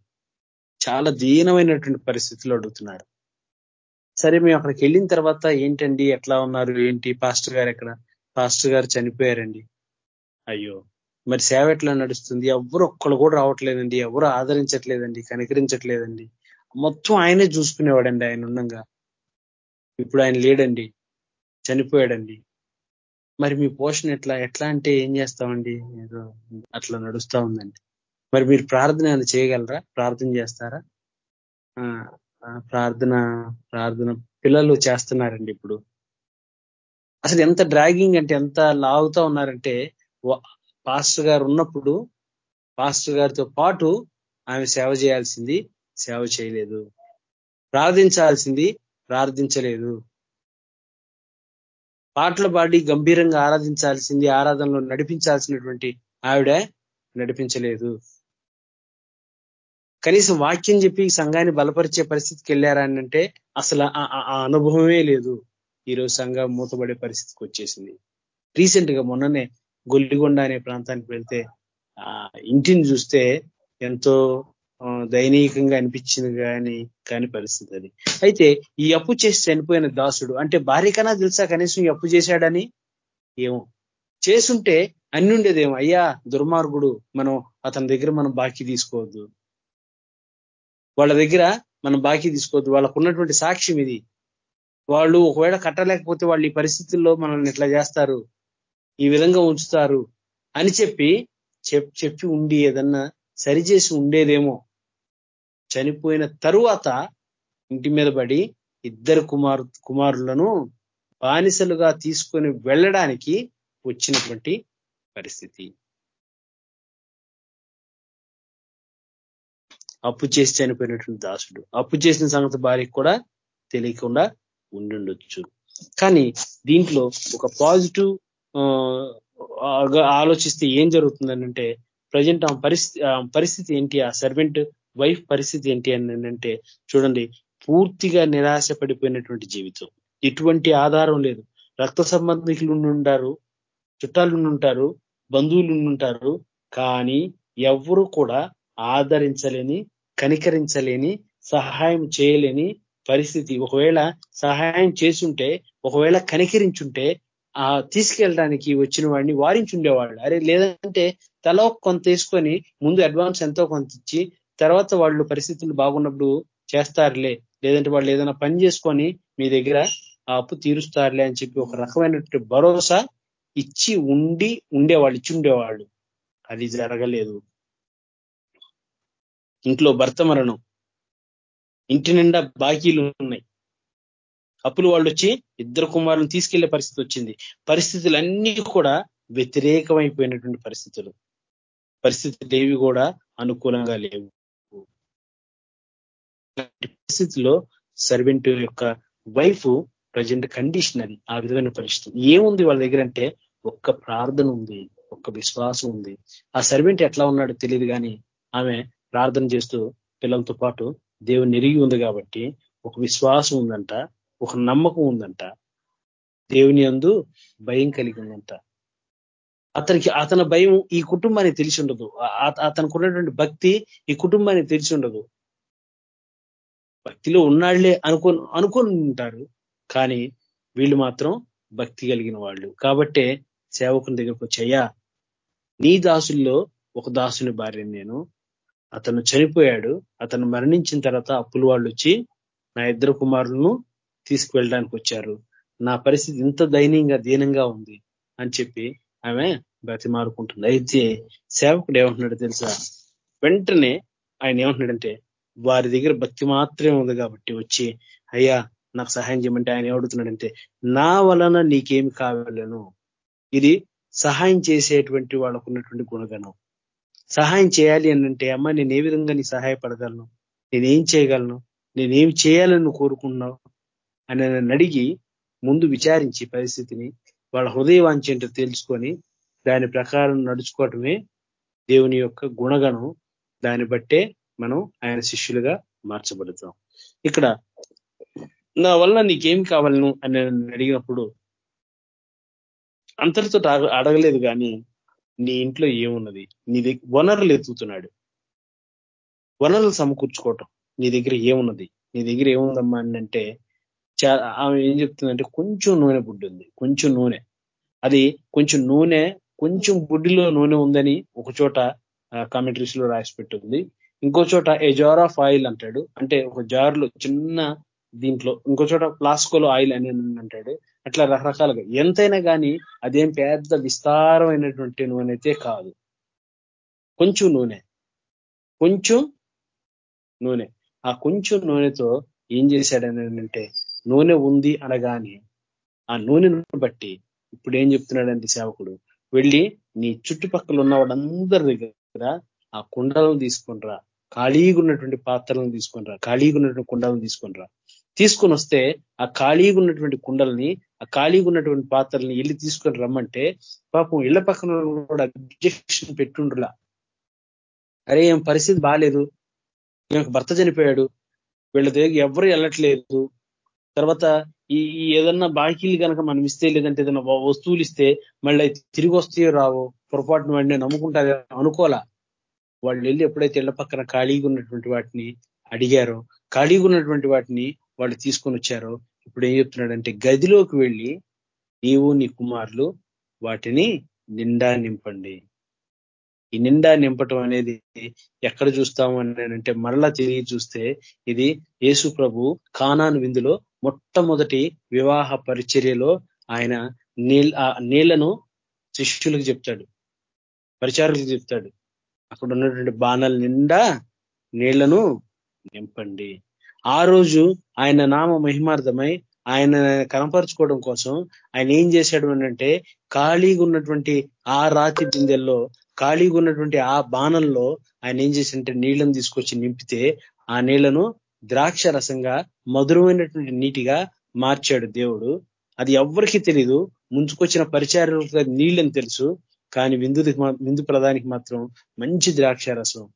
చాలా దీనమైనటువంటి పరిస్థితులు అడుగుతున్నాడు. సరే మేము అక్కడికి వెళ్ళిన తర్వాత ఏంటండి ఎట్లా ఉన్నారు ఏంటి పాస్టర్ గారు ఎక్కడ? పాస్టర్ గారు చనిపోయారండి. అయ్యో మరి సేవ ఎట్లా నడుస్తుంది? ఎవరు ఒక్కళ్ళు కూడా రావట్లేదండి ఎవరు ఆదరించట్లేదండి కనికరించట్లేదండి. మొత్తం ఆయనే చూసుకునేవాడండి ఆయన ఉండగా. ఇప్పుడు ఆయన లేడండి చనిపోయాడండి. మరి మీ పోషణ ఎట్లా? ఎట్లా అంటే ఏం చేస్తామండి? ఏదో అట్లా నడుస్తా ఉందండి. మరి మీరు ప్రార్థన చేయగలరా? ప్రార్థన చేస్తారా? ప్రార్థన ప్రార్థన పిల్లలు చేస్తున్నారండి ఇప్పుడు. అసలు ఎంత డ్రాగింగ్ అంటే ఎంత లాగుతా ఉన్నారంటే పాస్టర్ గారు ఉన్నప్పుడు పాస్టర్ గారితో పాటు ఆమె సేవ చేయాల్సింది సేవ చేయలేదు. ప్రార్థించాల్సింది ప్రార్థించలేదు. పాటలు పాడి గంభీరంగా ఆరాధించాల్సింది ఆరాధనలో నడిపించాల్సినటువంటి ఆవిడ నడిపించలేదు. కనీసం వాక్యం చెప్పి సంఘాన్ని బలపరిచే పరిస్థితికి వెళ్ళారా అంటే అసలు ఆ అనుభవమే లేదు. ఈరోజు సంఘం మూతబడే పరిస్థితికి వచ్చేసింది. రీసెంట్గా మొన్ననే గొల్లిగొండ అనే ప్రాంతానికి వెళ్తే ఆ ఇంటిని చూస్తే ఎంతో దయనీయంగా అనిపించింది కానీ కాని పరిస్థితి అది. అయితే ఈ అప్పు చేసి చనిపోయిన దాసుడు అంటే భార్య కన్నా తెలుసా కనీసం ఈ అప్పు చేశాడని? ఏమో. చేసుంటే అన్ని ఉండేదేమో అయ్యా దుర్మార్గుడు మనం అతని దగ్గర మనం బాకీ తీసుకోవద్దు. వాళ్ళ దగ్గర మనం బాకీ తీసుకోవద్దు. వాళ్ళకు ఉన్నటువంటి సాక్ష్యం ఇది. వాళ్ళు ఒకవేళ కట్టలేకపోతే వాళ్ళు ఈ పరిస్థితుల్లో మనల్ని ఇట్లా చేస్తారు? ఈ విధంగా ఉంచుతారు అని చెప్పి చెప్పి ఉండి ఏదన్నా సరిచేసి ఉండేదేమో. చనిపోయిన తరువాత ఇంటి మీద పడి ఇద్దరు కుమారు కుమారులను బానిసలుగా తీసుకొని వెళ్ళడానికి వచ్చినటువంటి పరిస్థితి. అప్పు చేసి చనిపోయినటువంటి దాసుడు. అప్పు చేసిన సంగతి భార్యకు కూడా తెలియకుండా ఉండుండొచ్చు. కానీ దీంట్లో ఒక పాజిటివ్ ఆలోచిస్తే ఏం జరుగుతుందనంటే ప్రజెంట్ ఆ పరిస్థితి పరిస్థితి ఏంటి ఆ సర్వెంట్ వైఫ్ పరిస్థితి ఏంటి అని అంటే చూడండి పూర్తిగా నిరాశ పడిపోయినటువంటి జీవితం. ఎటువంటి ఆధారం లేదు. రక్త సంబంధికులు ఉంటారు చుట్టాలు ఉంటారు బంధువులు ఉంటారు కానీ ఎవరు కూడా ఆదరించలేని కనికరించలేని సహాయం చేయలేని పరిస్థితి. ఒకవేళ సహాయం చేసుంటే ఒకవేళ కనికరించుంటే ఆ తీసుకెళ్ళడానికి వచ్చిన వాడిని వారించుండేవాళ్ళు. అరే లేదంటే తల కొంత తీసుకొని ముందు అడ్వాన్స్ ఎంతో కొంత ఇచ్చి తర్వాత వాళ్ళు పరిస్థితులు బాగున్నప్పుడు చేస్తారులే. లేదంటే వాళ్ళు ఏదైనా పని చేసుకొని మీ దగ్గర ఆ అప్పు తీరుస్తారులే అని చెప్పి ఒక రకమైనటువంటి భరోసా ఇచ్చి ఉండి ఉండేవాళ్ళు ఇచ్చి ఉండేవాళ్ళు. అది జరగలేదు. ఇంట్లో భర్త మరణం. ఇంటి నిండా బాకీలు ఉన్నాయి. అప్పులు వాళ్ళు వచ్చి ఇద్దరు కుమారులను తీసుకెళ్ళే పరిస్థితి వచ్చింది. పరిస్థితులన్నీ కూడా వ్యతిరేకమైపోయినటువంటి పరిస్థితులు. పరిస్థితులు ఏవి కూడా అనుకూలంగా లేవు. పరిస్థితిలో సర్వెంట్ యొక్క వైఫ్ ప్రజెంట్ కండిషన్ అది ఆ విధమైన పరిస్థితి. ఏముంది వాళ్ళ దగ్గర అంటే ఒక్క ప్రార్థన ఉంది ఒక్క విశ్వాసం ఉంది. ఆ సర్వెంట్ ఎట్లా ఉన్నాడో తెలియదు కానీ ఆమె ప్రార్థన చేస్తూ పిల్లలతో పాటు దేవుని నిరిగి ఉంది కాబట్టి ఒక విశ్వాసం ఉందంట ఒక నమ్మకం ఉందంట. దేవుని అందు భయం కలిగి ఉందంట. అతనికి అతని భయం ఈ కుటుంబానికి తెలిసి ఉండదు. అతనికి ఉన్నటువంటి భక్తి ఈ కుటుంబానికి తెలిసి ఉండదు. భక్తిలో ఉన్నాళ్ళే అనుకో అనుకొని ఉంటారు. కానీ వీళ్ళు మాత్రం భక్తి కలిగిన వాళ్ళు. కాబట్టే సేవకుని దగ్గరకు వచ్చాయా నీ దాసుల్లో ఒక దాసుని భార్య నేను అతను చనిపోయాడు. అతను మరణించిన తర్వాత అప్పులు వాళ్ళు వచ్చి నా ఇద్దరు కుమారులను తీసుకువెళ్ళడానికి వచ్చారు. నా పరిస్థితి ఇంత దయనీయంగా దీనంగా ఉంది అని చెప్పి ఆమె బ్రతిమారుకుంటుంది. అయితే సేవకుడు ఏమంటున్నాడు తెలుసా? వెంటనే ఆయన ఏమంటున్నాడంటే వారి దగ్గర భక్తి మాత్రమే ఉంది కాబట్టి వచ్చి అయ్యా నాకు సహాయం చేయమంటే ఆయన ఏమడుగుతున్నాడంటే నా వలన నీకేమి కావాలను. ఇది సహాయం చేసేటువంటి వాళ్ళకున్నటువంటి గుణగణం. సహాయం చేయాలి అనంటే అమ్మ నేను ఏ విధంగా నీ సహాయపడగలను? నేనేం చేయగలను? నేనేమి చేయాలని కోరుకున్నావు అని నన్ను అడిగి ముందు విచారించి పరిస్థితిని వాళ్ళ హృదయవాంచి ఏంటో తెలుసుకొని దాని ప్రకారం నడుచుకోవటమే దేవుని యొక్క గుణగణం. దాన్ని బట్టే మనం ఆయన శిష్యులుగా మార్చబడతాం. ఇక్కడ నా వల్ల నీకేం కావాలను అని అడిగినప్పుడు అంతటితో అడగలేదు కానీ నీ ఇంట్లో ఏమున్నది? నీ దగ్గర వనరులు ఎత్తుతున్నాడు. వనరులు సమకూర్చుకోవటం. నీ దగ్గర ఏమున్నది? నీ దగ్గర ఏముందమ్మా అంటే ఆమె ఏం చెప్తుందంటే కొంచెం నూనె బుడ్డి ఉంది. కొంచెం నూనె. అది కొంచెం నూనె కొంచెం బుడ్డిలో నూనె ఉందని ఒక చోట కామెంటరీస్లో రాసి పెట్టుంది. ఇంకో చోట ఏ జార్ ఆఫ్ ఆయిల్ అంటాడు. అంటే ఒక జార్లో చిన్న దీంట్లో ఇంకో చోట ప్లాస్కోలో ఆయిల్ అని అంటాడు. అట్లా రకరకాలుగా. ఎంతైనా కానీ అదేం పెద్ద విస్తారమైనటువంటి నూనె అయితే కాదు. కొంచెం నూనె. కొంచెం నూనె. ఆ కొంచెం నూనెతో ఏం చేశాడనంటే నూనె ఉంది అనగానే ఆ నూనెను బట్టి ఇప్పుడు ఏం చెప్తున్నాడంటే సేవకుడు వెళ్ళి నీ చుట్టుపక్కల ఉన్న వాళ్ళందరి దగ్గర ఆ కుండలను తీసుకునిరా ఖాళీగా ఉన్నటువంటి పాత్రలను తీసుకునిరా ఖాళీగా ఉన్నటువంటి కుండలను తీసుకునిరా తీసుకొని వస్తే ఆ ఖాళీగా ఉన్నటువంటి కుండల్ని ఆ ఖాళీగా ఉన్నటువంటి పాత్రల్ని ఇల్లు తీసుకొని రమ్మంటే పాపం ఇళ్ళ పక్కన కూడా అబ్జెక్షన్ పెట్టుండ్రులా. అరే ఏం పరిస్థితి బాగాలేదు ఈమెకు భర్త చనిపోయాడు. వీళ్ళ దగ్గర ఎవరు వెళ్ళట్లేదు. తర్వాత ఈ ఏదన్నా బాకీలు కనుక మనం ఇస్తే లేదంటే ఏదైనా వస్తువులు ఇస్తే మళ్ళీ తిరిగి వస్తాయో రావో పొరపాటున వాడిని నమ్ముకుంటారు అనుకోలా వాళ్ళు వెళ్ళి ఎప్పుడైతే ఇళ్ళ పక్కన ఖాళీగా ఉన్నటువంటి వాటిని అడిగారో ఖాళీగా ఉన్నటువంటి వాటిని వాళ్ళు తీసుకొని వచ్చారో ఇప్పుడు ఏం చెప్తున్నాడంటే గదిలోకి వెళ్ళి నీవు నీ కుమారులు వాటిని నిండా నింపండి. ఈ నిండా నింపటం అనేది ఎక్కడ చూస్తాము అంటే మరలా తిరిగి చూస్తే ఇది యేసు ప్రభు కానాను విందులో మొట్టమొదటి వివాహ పరిచర్యలో ఆయన నీళ్ళను శిష్యులకు చెప్తాడు. పరిచారులకు చెప్తాడు. అక్కడ ఉన్నటువంటి బాణాల నిండా నీళ్ళను నింపండి. ఆ రోజు ఆయన నామ మహిమార్థమై ఆయన కనపరుచుకోవడం కోసం ఆయన ఏం చేశాడు అంటే ఖాళీగా ఉన్నటువంటి ఆ రాతి బిందెల్లో ఖాళీగా ఉన్నటువంటి ఆ బాణంలో ఆయన ఏం చేసింటే నీళ్ళను తీసుకొచ్చి నింపితే ఆ నీళ్ళను ద్రాక్ష రసంగా మధురమైనటువంటి నీటిగా మార్చాడు దేవుడు. అది ఎవరికి తెలీదు. ముంచుకొచ్చిన పరిచార నీళ్ళని తెలుసు. కానీ విందు విందు ప్రధానికి మాత్రం మంచి ద్రాక్ష రసం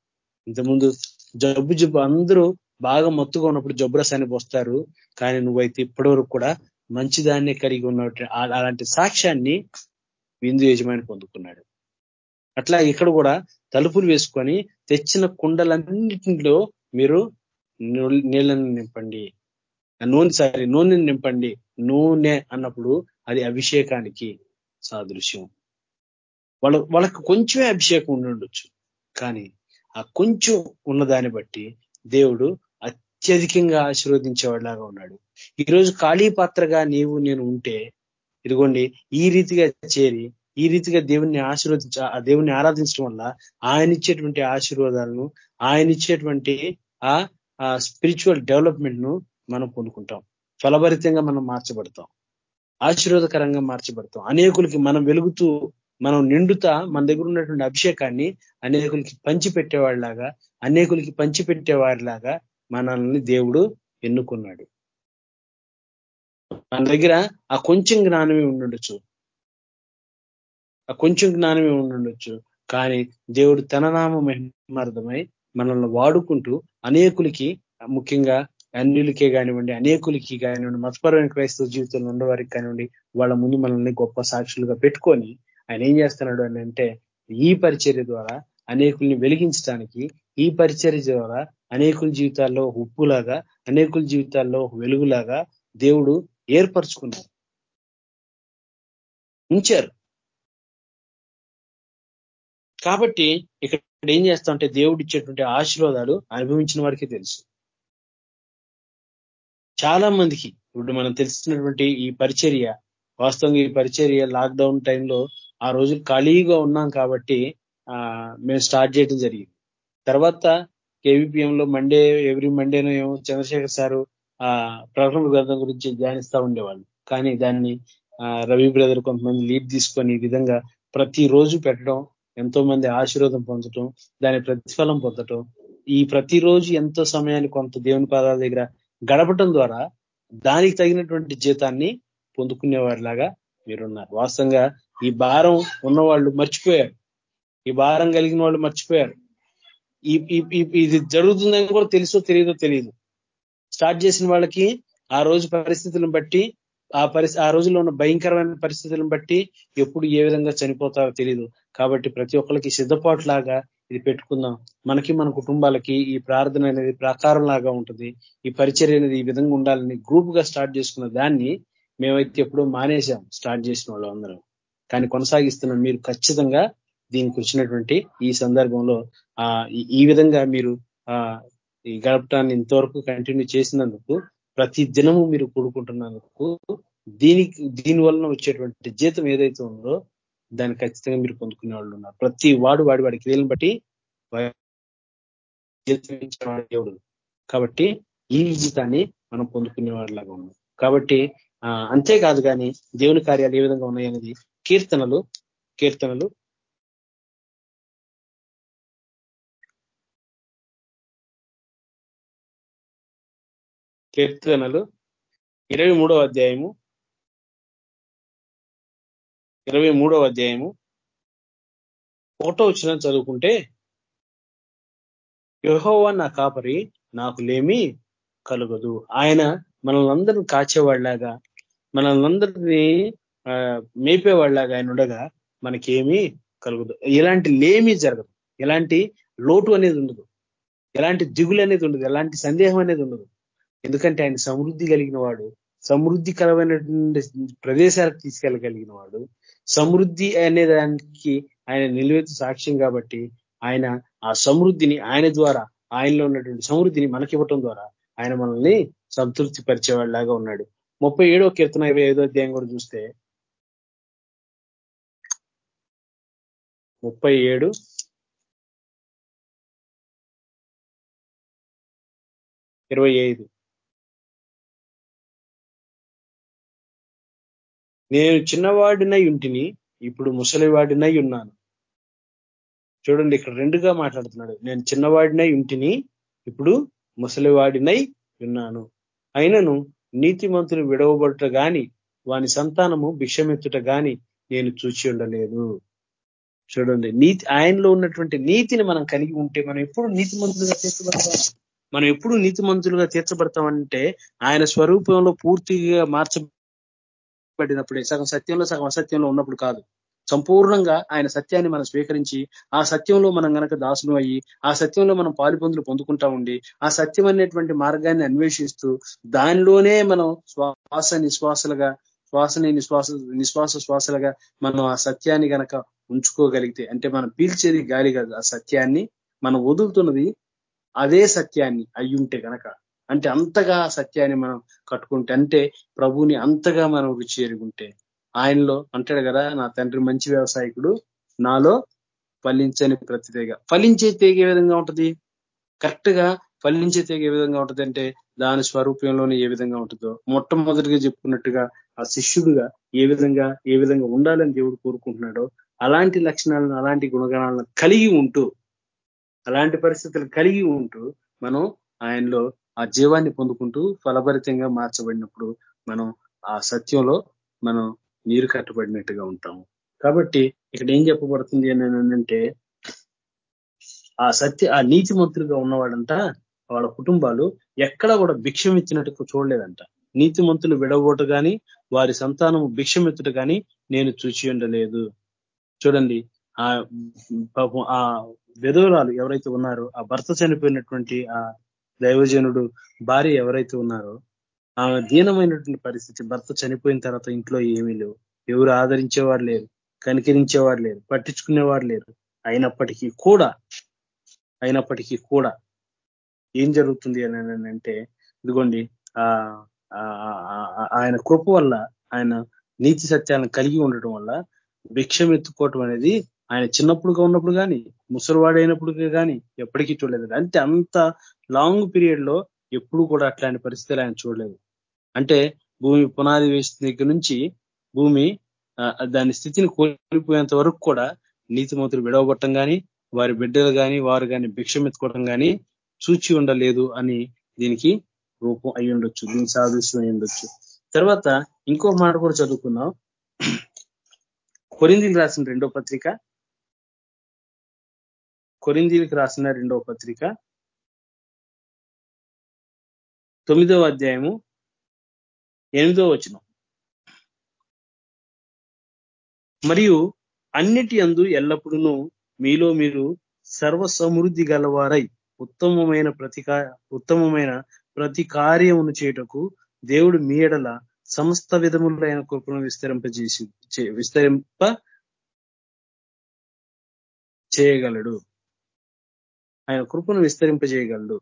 ఇంతకుముందు జబ్బు జబ్బు అందరూ బాగా మత్తుగా ఉన్నప్పుడు జబ్బు వస్తారు కానీ నువ్వైతే ఇప్పటి వరకు కూడా మంచిదాన్ని కలిగి ఉన్నట్టు అలాంటి సాక్ష్యాన్ని విందు యజమాని పొందుకున్నాడు. అట్లా ఇక్కడ కూడా తలుపులు వేసుకొని తెచ్చిన కుండలన్నింటిలో మీరు నీళ్ళని నింపండి. నూనె సారీ నూనెని నింపండి. నూనె అన్నప్పుడు అది అభిషేకానికి సాదృశ్యం. వాళ్ళ వాళ్ళకి కొంచెమే అభిషేకం ఉండి ఉండొచ్చు. కానీ ఆ కొంచెం ఉన్నదాన్ని బట్టి దేవుడు అత్యధికంగా ఆశీర్వదించేవాడిలాగా ఉన్నాడు. ఈరోజు ఖాళీ పాత్రగా నీవు నేను ఉంటే ఇదిగోండి ఈ రీతిగా చేరి ఈ రీతిగా దేవుణ్ణి ఆశీర్వదించ దేవుణ్ణి ఆరాధించడం వల్ల ఆయన ఇచ్చేటువంటి ఆశీర్వాదాలను ఆయన ఇచ్చేటువంటి ఆ స్పిరిచువల్ డెవలప్మెంట్ను మనం పొందుకుంటాం. ఫలభరితంగా మనం మార్చబడతాం. ఆశీర్వాదకరంగా మార్చబడతాం. అనేకులకి మనం వెలుగుతూ మనం నిండుతా మన దగ్గర ఉన్నటువంటి అభిషేకాన్ని అనేకులకి పంచి పెట్టేవాడిలాగా అనేకులకి పంచిపెట్టేవారిలాగా మనల్ని దేవుడు ఎన్నుకున్నాడు. మన దగ్గర ఆ కొంచెం జ్ఞానమే ఉండుండొచ్చు. ఆ కొంచెం జ్ఞానమే ఉండుండొచ్చు. కానీ దేవుడు తన నామ మహిమార్థమై మనల్ని వాడుకుంటూ అనేకులకి ముఖ్యంగా అన్యులకే కానివ్వండి అనేకులకి కానివ్వండి మతపరమైన క్రైస్తవ జీవితంలో ఉండేవారికి కానివ్వండి వాళ్ళ ముందు మనల్ని గొప్ప సాక్షులుగా పెట్టుకొని ఆయన ఏం చేస్తున్నాడు అని అంటే ఈ పరిచర్య ద్వారా అనేకుల్ని వెలిగించడానికి ఈ పరిచర్య ద్వారా అనేకుల జీవితాల్లో ఉప్పులాగా అనేకుల జీవితాల్లో వెలుగులాగా దేవుడు ఏర్పరచుకున్నారు. ఉంచారు. కాబట్టి ఇక్కడ ఏం చేస్తా ఉంటే దేవుడు ఇచ్చేటువంటి ఆశీర్వాదాలు అనుభవించిన వారికి తెలుసు. చాలా మందికి ఇప్పుడు మనం తెలుస్తున్నటువంటి ఈ పరిచర్య వాస్తవంగా ఈ పరిచర్య లాక్డౌన్ టైంలో ఆ రోజు ఖాళీగా ఉన్నాం కాబట్టి మేము స్టార్ట్ చేయడం జరిగింది. తర్వాత కేవీపీఎంలో మండే ఎవ్రీ మండేనో ఏమో చంద్రశేఖర్ సారు ఆ ప్రకటన గ్రంథం గురించి ధ్యానిస్తూ ఉండేవాళ్ళు. కానీ దాన్ని రవి బ్రదర్ కొంతమంది లీడ్ తీసుకొని ఈ విధంగా ప్రతి రోజు పెట్టడం ఎంతో మంది ఆశీర్వాదం పొందటం దాని ప్రతిఫలం పొందటం ఈ ప్రతిరోజు ఎంతో సమయాన్ని కొంత దేవుని పాదాల దగ్గర గడపటం ద్వారా దానికి తగినటువంటి జీతాన్ని పొందుకునేవారిలాగా మీరున్నారు. వాస్తవంగా ఈ భారం ఉన్నవాళ్ళు మర్చిపోయారు. ఈ భారం కలిగిన వాళ్ళు మర్చిపోయారు. ఇది జరుగుతుందని కూడా తెలుసో తెలియదో తెలియదు. స్టార్ట్ చేసిన వాళ్ళకి ఆ రోజు పరిస్థితులను బట్టి ఆ పరిస్థితి ఆ రోజుల్లో ఉన్న భయంకరమైన పరిస్థితులను బట్టి ఎప్పుడు ఏ విధంగా చనిపోతారో తెలియదు కాబట్టి ప్రతి ఒక్కరికి సిద్ధపాటు లాగా ఇది పెట్టుకుందాం. మనకి మన కుటుంబాలకి ఈ ప్రార్థన అనేది ప్రాకారం లాగా ఉంటుంది. ఈ పరిచర్య అనేది ఈ విధంగా ఉండాలని గ్రూప్గా స్టార్ట్ చేసుకున్న దాన్ని మేమైతే ఎప్పుడూ మానేశాం స్టార్ట్ చేసిన వాళ్ళు అందరం కానీ కొనసాగిస్తున్నాం. మీరు ఖచ్చితంగా దీనికి వచ్చినటువంటి ఈ సందర్భంలో ఆ ఈ విధంగా మీరు ఆ ఈ గడపటాన్ని ఇంతవరకు కంటిన్యూ చేసినందుకు ప్రతి దినము మీరు కూడుకుంటున్నందుకు దీనికి దీని వలన వచ్చేటువంటి జీతం ఏదైతే ఉందో దాన్ని ఖచ్చితంగా మీరు పొందుకునే వాళ్ళు ఉన్నారు. ప్రతి వాడు వాడి వాడి క్రియలను బట్టి దేవుడు. కాబట్టి ఈ జీతాన్ని మనం పొందుకునే వాళ్ళలాగా ఉన్నాం. కాబట్టి అంతేకాదు కానీ దేవుని కార్యాలు ఏ విధంగా ఉన్నాయనేది కీర్తనలు కీర్తనలు కీర్తనలు ఇరవై మూడవ అధ్యాయము ఇరవై మూడవ అధ్యాయము. ఒకటో వచ్చిన చదువుకుంటే యహోవా నా కాపరి నాకు లేమి కలుగదు. ఆయన మనల్ని అందరిని కాచేవాళ్ళగా మనల్ని అందరినీ మేపేవాళ్ళగా ఆయన ఉండగా మనకేమీ కలుగదు. ఎలాంటి లేమి జరగదు. ఎలాంటి లోటు అనేది ఉండదు. ఎలాంటి దిగులు అనేది ఉండదు. ఎలాంటి సందేహం అనేది ఉండదు. ఎందుకంటే ఆయన సమృద్ధి కలిగిన వాడు సమృద్ధికరమైనటువంటి ప్రదేశాలకు తీసుకెళ్ళగలిగిన వాడు సమృద్ధి అనే దానికి ఆయన నిలువెత్తు సాక్ష్యం కాబట్టి ఆయన ఆ సమృద్ధిని ఆయన ద్వారా ఆయనలో ఉన్నటువంటి సమృద్ధిని మనకివ్వటం ద్వారా ఆయన మనల్ని సంతృప్తి పరిచేవాడిలాగా ఉన్నాడు. ముప్పై ఏడో కీర్తన ఇరవై ఐదో అధ్యాయం కూడా చూస్తే ముప్పై ఏడు. ఇరవై ఐదు. నేను చిన్నవాడినై ఉంటిని ఇప్పుడు ముసలివాడినై ఉన్నాను. చూడండి ఇక్కడ రెండుగా మాట్లాడుతున్నాడు. నేను చిన్నవాడినై ఉంటిని ఇప్పుడు ముసలివాడినై ఉన్నాను. అయినను నీతిమంతులు విడవబడుట గాని వాని సంతానము భిక్షమెత్తుట గాని నేను చూచి ఉండలేదు చూడండి నీతి ఆయనలో ఉన్నటువంటి నీతిని మనం కలిగి ఉంటే మనం ఎప్పుడు నీతిమంతులుగా తీర్చబడతాం? మనం ఎప్పుడు నీతిమంతులుగా తీర్చబడతామంటే ఆయన స్వరూపంలో పూర్తిగా మార్చబడినప్పుడే సగం సత్యంలో సగం అసత్యంలో ఉన్నప్పుడు కాదు. సంపూర్ణంగా ఆయన సత్యాన్ని మనం స్వీకరించి ఆ సత్యంలో మనం గనక దాసులు అయ్యి ఆ సత్యంలో మనం పాలుపొందులు పొందుకుంటా ఉండి ఆ సత్యం అనేటువంటి మార్గాన్ని అన్వేషిస్తూ దానిలోనే మనం శ్వాస నిశ్వాసలుగా శ్వాసని నిశ్వాస నిశ్వాస శ్వాసలుగా మనం ఆ సత్యాన్ని గనక ఉంచుకోగలిగితే అంటే మనం పీల్చేది గాలి కాదు. ఆ సత్యాన్ని మనం వదులుతున్నది అదే సత్యాన్ని అయ్యుంటే గనక అంటే అంతగా సత్యాన్ని మనం కట్టుకుంటే అంటే ప్రభుని అంతగా మనం రుచి ఎరుగుంటే ఆయనలో అంటాడు కదా నా తండ్రి మంచి వ్యవసాయకుడు నాలో ఫలించని ప్రతి తీగ ఫలించే తీగ ఏ విధంగా ఉంటది? కరెక్ట్గా ఫలించే తీగ ఏ విధంగా ఉంటుంది అంటే దాని స్వరూపంలోనే ఏ విధంగా ఉంటుందో. మొట్టమొదటిగా చెప్పుకున్నట్టుగా ఆ శిష్యుడుగా ఏ విధంగా ఏ విధంగా ఉండాలని దేవుడు కోరుకుంటున్నాడో అలాంటి లక్షణాలను అలాంటి గుణగణాలను కలిగి ఉంటూ అలాంటి పరిస్థితులు కలిగి ఉంటూ మనం ఆయనలో ఆ జీవాన్ని పొందుకుంటూ ఫలభరితంగా మార్చబడినప్పుడు మనం ఆ సత్యంలో మనం నీరు కట్టబడినట్టుగా ఉంటాము. కాబట్టి ఇక్కడ ఏం చెప్పబడుతుంది అని అంటే ఆ సత్య ఆ నీతి మంత్రులుగా ఉన్నవాడంట వాళ్ళ కుటుంబాలు ఎక్కడ కూడా భిక్షం ఇచ్చినట్టు చూడలేదంట. నీతి మంత్రులు విడవోట కానీ వారి సంతానము భిక్షమెత్తుట కానీ నేను చూచి ఉండలేదు. చూడండి ఆ పాపం ఆ విధవరాలు ఎవరైతే ఉన్నారో ఆ భర్త చనిపోయినటువంటి ఆ దైవజనుడు భార్య ఎవరైతే ఉన్నారో ఆమె దీనమైనటువంటి పరిస్థితి భర్త చనిపోయిన తర్వాత ఇంట్లో ఏమీ లేవు. ఎవరు ఆదరించేవారు లేరు కనికరించేవారు లేరు పట్టించుకునేవారు లేరు. అయినప్పటికీ కూడా అయినప్పటికీ కూడా ఏం జరుగుతుంది అని అంటే ఇదిగోండి ఆ ఆయన కృప వల్ల ఆయన నీతి సత్యాలను కలిగి ఉండటం వల్ల భిక్షం ఎత్తుకోవటం అనేది ఆయన చిన్నప్పుడుగా ఉన్నప్పుడు కానీ ముసలివాడైనప్పుడు కానీ ఎప్పటికీ చూడలేదు. అంటే అంత లాంగ్ పీరియడ్లో ఎప్పుడు కూడా అట్లాంటి పరిస్థితులు ఆయన చూడలేదు. అంటే భూమి పునాది వేసిన దగ్గర నుంచి భూమి దాని స్థితిని కోల్పోయేంత వరకు కూడా నీతిమంతులు విడవబట్టం కానీ వారి బిడ్డలు కానీ వారు కానీ భిక్షమెత్తుకోవడం కానీ చూచి ఉండలేదు అని దీనికి రూపం అయి ఉండొచ్చు దీనికి సాదృశ్యం అయి ఉండొచ్చు. తర్వాత ఇంకో మాట కూడా చదువుకున్నాం కొరిందీకి రాసిన రెండో పత్రిక కొరిందీలకు రాసిన రెండవ పత్రిక. తొమ్మిదవ అధ్యాయము ఎనిమిదో వచనం. మరియు అన్నిటి అందు ఎల్లప్పుడూ మీలో మీరు సర్వ సమృద్ధి గలవారై ఉత్తమమైన ప్రతికా ఉత్తమమైన ప్రతి కార్యమును చేయటకు దేవుడు మీ ఎడల సమస్త విధములైన కృపను విస్తరింపజేసి విస్తరింప చేయగలడు. ఆయన కృపను విస్తరింపజేయగలడు.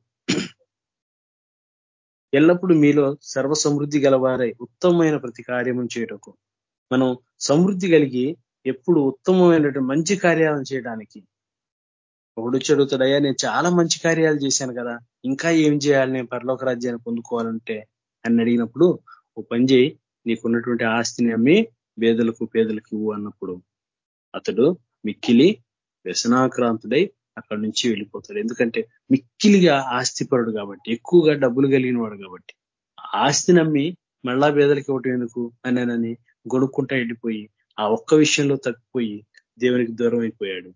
ఎల్లప్పుడూ మీలో సర్వ సమృద్ధి గలవారై ఉత్తమమైన ప్రతి కార్యము చేయటకు. మనం సమృద్ధి కలిగి ఎప్పుడు ఉత్తమమైనటువంటి మంచి కార్యాలను చేయడానికి. ఒకడు చెడుతాడయ్యా నేను చాలా మంచి కార్యాలు చేశాను కదా. ఇంకా ఏం చేయాలి? నేను పరలోక రాజ్యాన్ని పొందుకోవాలంటే? అని అడిగినప్పుడు ఓ పని చేయి నీకున్నటువంటి ఆస్తిని అమ్మి పేదలకు పేదలకు ఇవ్వు అన్నప్పుడు అతడు మిక్కిలి వ్యసనాక్రాంతుడై అక్కడి నుంచి వెళ్ళిపోతాడు. ఎందుకంటే మిక్కిలిగా ఆస్తిపరుడు కాబట్టి ఎక్కువగా డబ్బులు కలిగిన వాడు కాబట్టి. ఆస్తి నమ్మి మళ్ళా పేదలకి ఇవ్వటం ఎందుకు? అని గొడుక్కుంటా వెళ్ళిపోయి ఆ ఒక్క విషయంలో తప్పిపోయి దేవునికి దూరం అయిపోయాడు.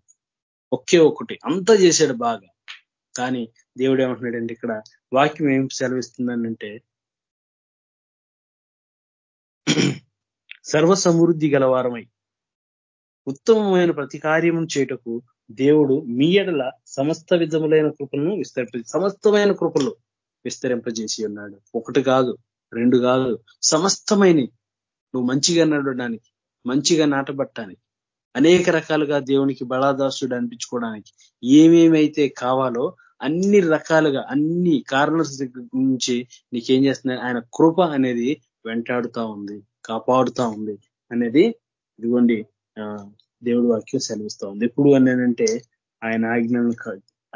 ఒకే ఒక్కటి అంతా చేశాడు బాగా. కానీ దేవుడు ఏమంటున్నాడంటే ఇక్కడ వాక్యం ఏం సెలవిస్తుందనంటే *clears throat* సర్వ సమృద్ధి గలవారమై ఉత్తమమైన ప్రతి కార్యము చేయటకు దేవుడు మీ ఎడల సమస్త విధములైన కృపలను విస్తరింప సమస్తమైన కృపలు విస్తరింపజేసి ఉన్నాడు. ఒకటి కాదు రెండు కాదు సమస్తమైన నువ్వు మంచిగా నడవడానికి మంచిగా నాటబట్టడానికి అనేక రకాలుగా దేవునికి బలాదాసుడు అనిపించుకోవడానికి ఏమేమైతే కావాలో అన్ని రకాలుగా అన్ని కారణ నుంచి నీకేం చేస్తున్నా ఆయన కృప అనేది వెంటాడుతా ఉంది కాపాడుతా ఉంది అనేది ఇదిగోండి దేవుడు వాక్యం సెలవిస్తూ ఉంది ఎప్పుడు అనేనంటే ఆయన ఆజ్ఞలను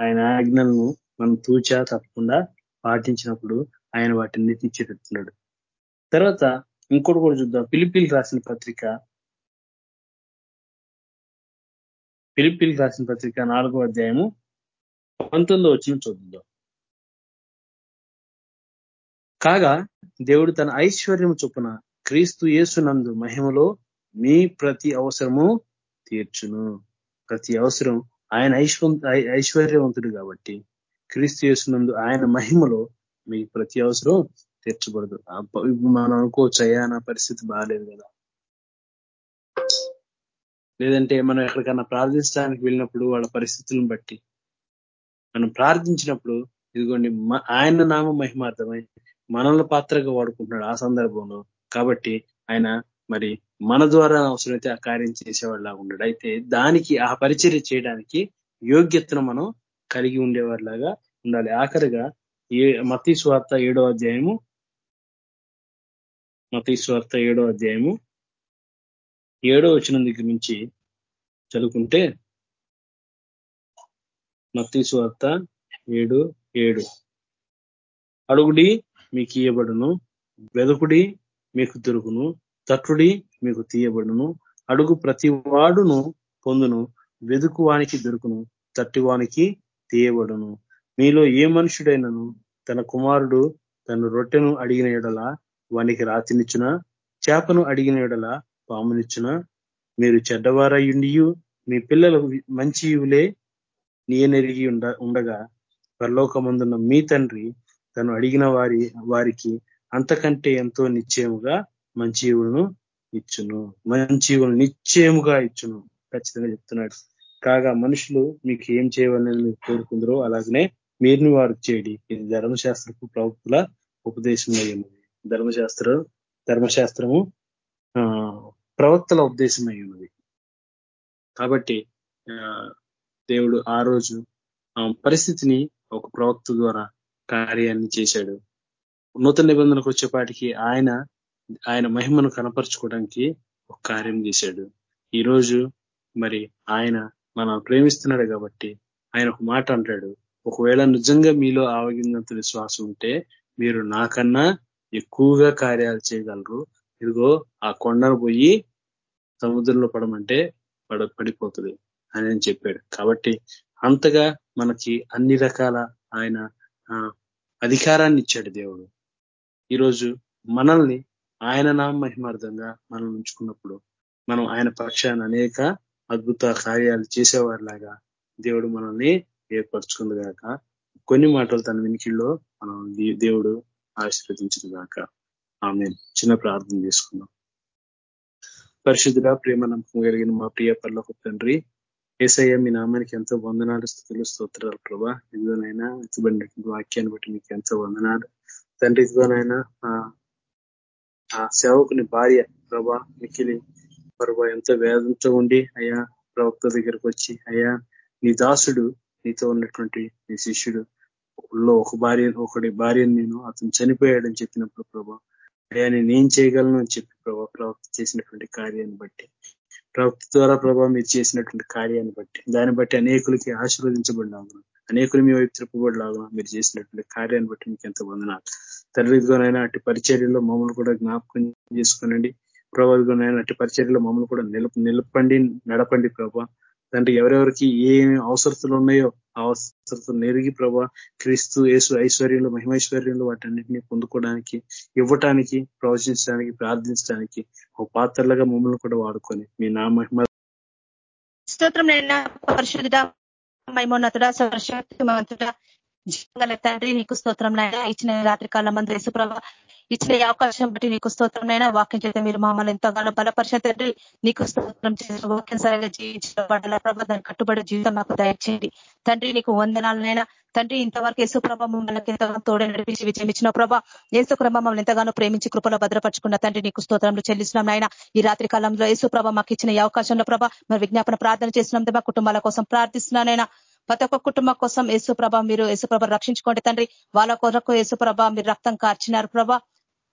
ఆయన ఆజ్ఞలను మనం తూచా తప్పకుండా పాటించినప్పుడు ఆయన వాటిని తీర్చిపెడుతున్నాడు తర్వాత ఇంకోటి కూడా చూద్దాం. పిలిపిల్ రాసిన పత్రిక పిలిపిల్ రాసిన పత్రిక నాలుగో అధ్యాయము పంతొమ్మిదో వచ్చిన చూద్దాం. కాగా దేవుడు తన ఐశ్వర్యము చొప్పున క్రీస్తు యేసునందు మహిమలో మీ ప్రతి అవసరము తీర్చును. ప్రతి అవసరం ఆయన ఐశ్వర్యవంతుడు కాబట్టి క్రీస్తు చేసినందు ఆయన మహిమలో మీ ప్రతి అవసరం తీర్చబడదు. మనం అనుకోవచ్చు నా పరిస్థితి బాగాలేదు కదా. లేదంటే మనం ఎక్కడికన్నా ప్రార్థించడానికి వెళ్ళినప్పుడు వాళ్ళ పరిస్థితులను బట్టి. మనం ప్రార్థించినప్పుడు ఇదిగోండి ఆయన నామ మహిమార్థమై మనల్ని పాత్రగా వాడుకుంటున్నాడు ఆ సందర్భంలో. కాబట్టి ఆయన మరి మన ద్వారా అవసరమైతే ఆ కార్యం చేసేవాళ్ళ ఉండడు. అయితే దానికి ఆ పరిచర్య చేయడానికి యోగ్యతను మనం కలిగి ఉండేవారిలాగా ఉండాలి. ఆఖరిగా ఏ మతీ స్వార్థ ఏడో అధ్యాయము మతీ స్వార్థ ఏడో అధ్యాయము ఏడో వచ్చిన దగ్గర నుంచి చదువుకుంటే మతీ స్వార్థ ఏడు ఏడు. అడుగుడి మీకు ఇయ్యబడును వెదకుడి మీకు దొరుకును తట్టుడి మీకు తీయబడును. అడుగు ప్రతి వాడును పొందును. వెదుకువానికి దొరుకును. తట్టివానికి తీయబడును. మీలో ఏ మనుషుడైనను తన కుమారుడు తన రొట్టెను అడిగిన ఎడల వానికి రాతినిచ్చున చేపను అడిగిన ఎడల పామునిచ్చున మీరు చెడ్డవారయ్యుండియు మీ పిల్లలు మంచి నియనెరిగి ఉండ ఉండగా పరలోకమందున్న మీ తండ్రి తను అడిగిన వారి వారికి అంతకంటే ఎంతో నిశ్చయముగా మంచి ఈవులను ఇచ్చును. మంచి నిశ్చయముగా ఇచ్చును. ఖచ్చితంగా చెప్తున్నాడు. కాగా మనుషులు మీకు ఏం చేయవాలని కోరుకుందరో అలాగనే మీరుని వారు చేయడి ఇది ధర్మశాస్త్రపు ప్రవక్తుల ఉపదేశం అయ్యున్నది ధర్మశాస్త్ర ధర్మశాస్త్రము ప్రవక్తల ఉపదేశం అయ్యున్నది కాబట్టి దేవుడు ఆ రోజు పరిస్థితిని ఒక ప్రవక్త ద్వారా కార్యాన్ని చేశాడు. నూతన నిబంధనకు వచ్చేపాటికి ఆయన ఆయన మహిమను కనపరుచుకోవడానికి ఒక కార్యం చేశాడు. ఈరోజు మరి ఆయన మనం ప్రేమిస్తున్నాడు కాబట్టి ఆయన ఒక మాట అంటాడు. ఒకవేళ నిజంగా మీలో ఆవగిందంత విశ్వాసం ఉంటే మీరు నాకన్నా ఎక్కువగా కార్యాలు చేయగలరు. ఇదిగో ఆ కొండను పోయి సముద్రంలో పడమంటే పడ పడిపోతుంది అని చెప్పాడు. కాబట్టి అంతగా మనకి అన్ని రకాల ఆయన అధికారాన్ని ఇచ్చాడు దేవుడు. ఈరోజు మనల్ని ఆయన నామ మహిమార్థంగా మనం ఉంచుకున్నప్పుడు మనం ఆయన పక్షాన్ని అనేక అద్భుత కార్యాలు చేసేవారిలాగా దేవుడు మనల్ని ఏర్పరచుకుంది గాక. కొన్ని మాటలు తన వినికిల్లో మనం దేవుడు ఆశీర్వదించింది గాక ఆమె చిన్న ప్రార్థన చేసుకుందాం. పరిశుద్ధుడ ప్రేమ నమ్మకం కలిగిన మా ప్రియ పర్లకు తండ్రి ఏసయ్య మీ నామానికి ఎంతో వందనాలు స్థుతులు స్తోత్రాలు ప్రభా. ఇదిగోనైనా ఎత్తబడినటువంటి వాక్యాన్ని బట్టి మీకు ఎంతో వందనాలు. తండ్రి ఇదిగోనైనా ఆ సేవకుని భార్య ప్రభా మిక్కిలి ప్రభా ఎంతో వేదంతో ఉండి అయ్యా ప్రవక్త దగ్గరకు వచ్చి అయ్యా నీ దాసుడు నీతో ఉన్నటువంటి నీ శిష్యుడు లో ఒక భార్య ఒకటి భార్యను నేను అతను చనిపోయాడని చెప్పినప్పుడు ప్రభా అయ్యా నేను ఏం చేయగలను అని చెప్పి ప్రభా ప్రవక్త చేసినటువంటి కార్యాన్ని బట్టి ప్రవక్త ద్వారా ప్రభావ మీరు చేసినటువంటి కార్యాన్ని బట్టి దాన్ని బట్టి అనేకులకి ఆశీర్వదించబడినాగును అనేకులు మీ వైపు తిప్పబడిలాగున మీరు చేసినటువంటి కార్యాన్ని బట్టి మీకు ఎంత వందనాలు. తండ్రిదిగోనైనా అట్టి పరిచర్యలో మమ్మల్ని కూడా జ్ఞాపకం చేసుకోనండి. ప్రభావిగోనైనా అట్టి పరిచర్యలో మమ్మల్ని కూడా నిలప నిలపండి నడపండి ప్రభా. తండ్రి ఎవరెవరికి ఏ అవసరతలు ఉన్నాయో అవసరత అవసరతలు నెరిగి ప్రభా క్రీస్తు యేసు ఐశ్వర్యంలో మహిమైశ్వర్యంలో వాటన్నిటిని పొందుకోవడానికి ఇవ్వటానికి ప్రవచించడానికి ప్రార్థించడానికి ఒక పాత్రలుగా మమ్మల్ని కూడా వాడుకొని మీ నా మహిమ స్తోత్రం పరిశుద్ధ మైమోన్నతుడ సర్వశక్తిమంతుడ జీవంగల తండ్రి నీకు స్తోత్రం ఇచ్చిన రాత్రి కాలం మంది యేసుప్రభ ఇచ్చిన అవకాశం బట్టి నీకు స్తోత్రం వాక్యం చేత మీరు మమ్మల్ని ఎంతగానో బలపరిచిన తండ్రి నీకు స్తోత్రం చేసిన వాక్యం సరిగా జీవించిన పడాల ప్రభ. దాన్ని కట్టుబడి జీవితం మాకు దయచేయండి. తండ్రి నీకు వందనాలనైనా తండ్రి ఇంతవరకు యేసుప్రభ మమ్మల్ని ఎంతగానో తోడే నడిపించి విజయం ఇచ్చిన ప్రభ. యేసుప్రభ మమ్మల్ని ఎంతగానో ప్రేమించి కృపలో భద్రపరుచుకున్న తండ్రి నీకు స్తోత్రంలో చెల్లిస్తున్నాం నాయన. ఈ రాత్రి కాలంలో యేసుప్రభ మాకు ఇచ్చిన ఈ అవకాశంలో ప్రభ మరి విజ్ఞాపన ప్రార్థన చేసినందుకు మా కుటుంబాల కోసం ప్రార్థిస్తున్నానైనా ప్రతి ఒక్క కుటుంబం కోసం యేసుప్రభ మీరు యేసుప్రభ రక్షించుకోండి తండ్రి. వాళ్ళ కొరకు యేసుప్రభ మీరు రక్తం కార్చినారు ప్రభ.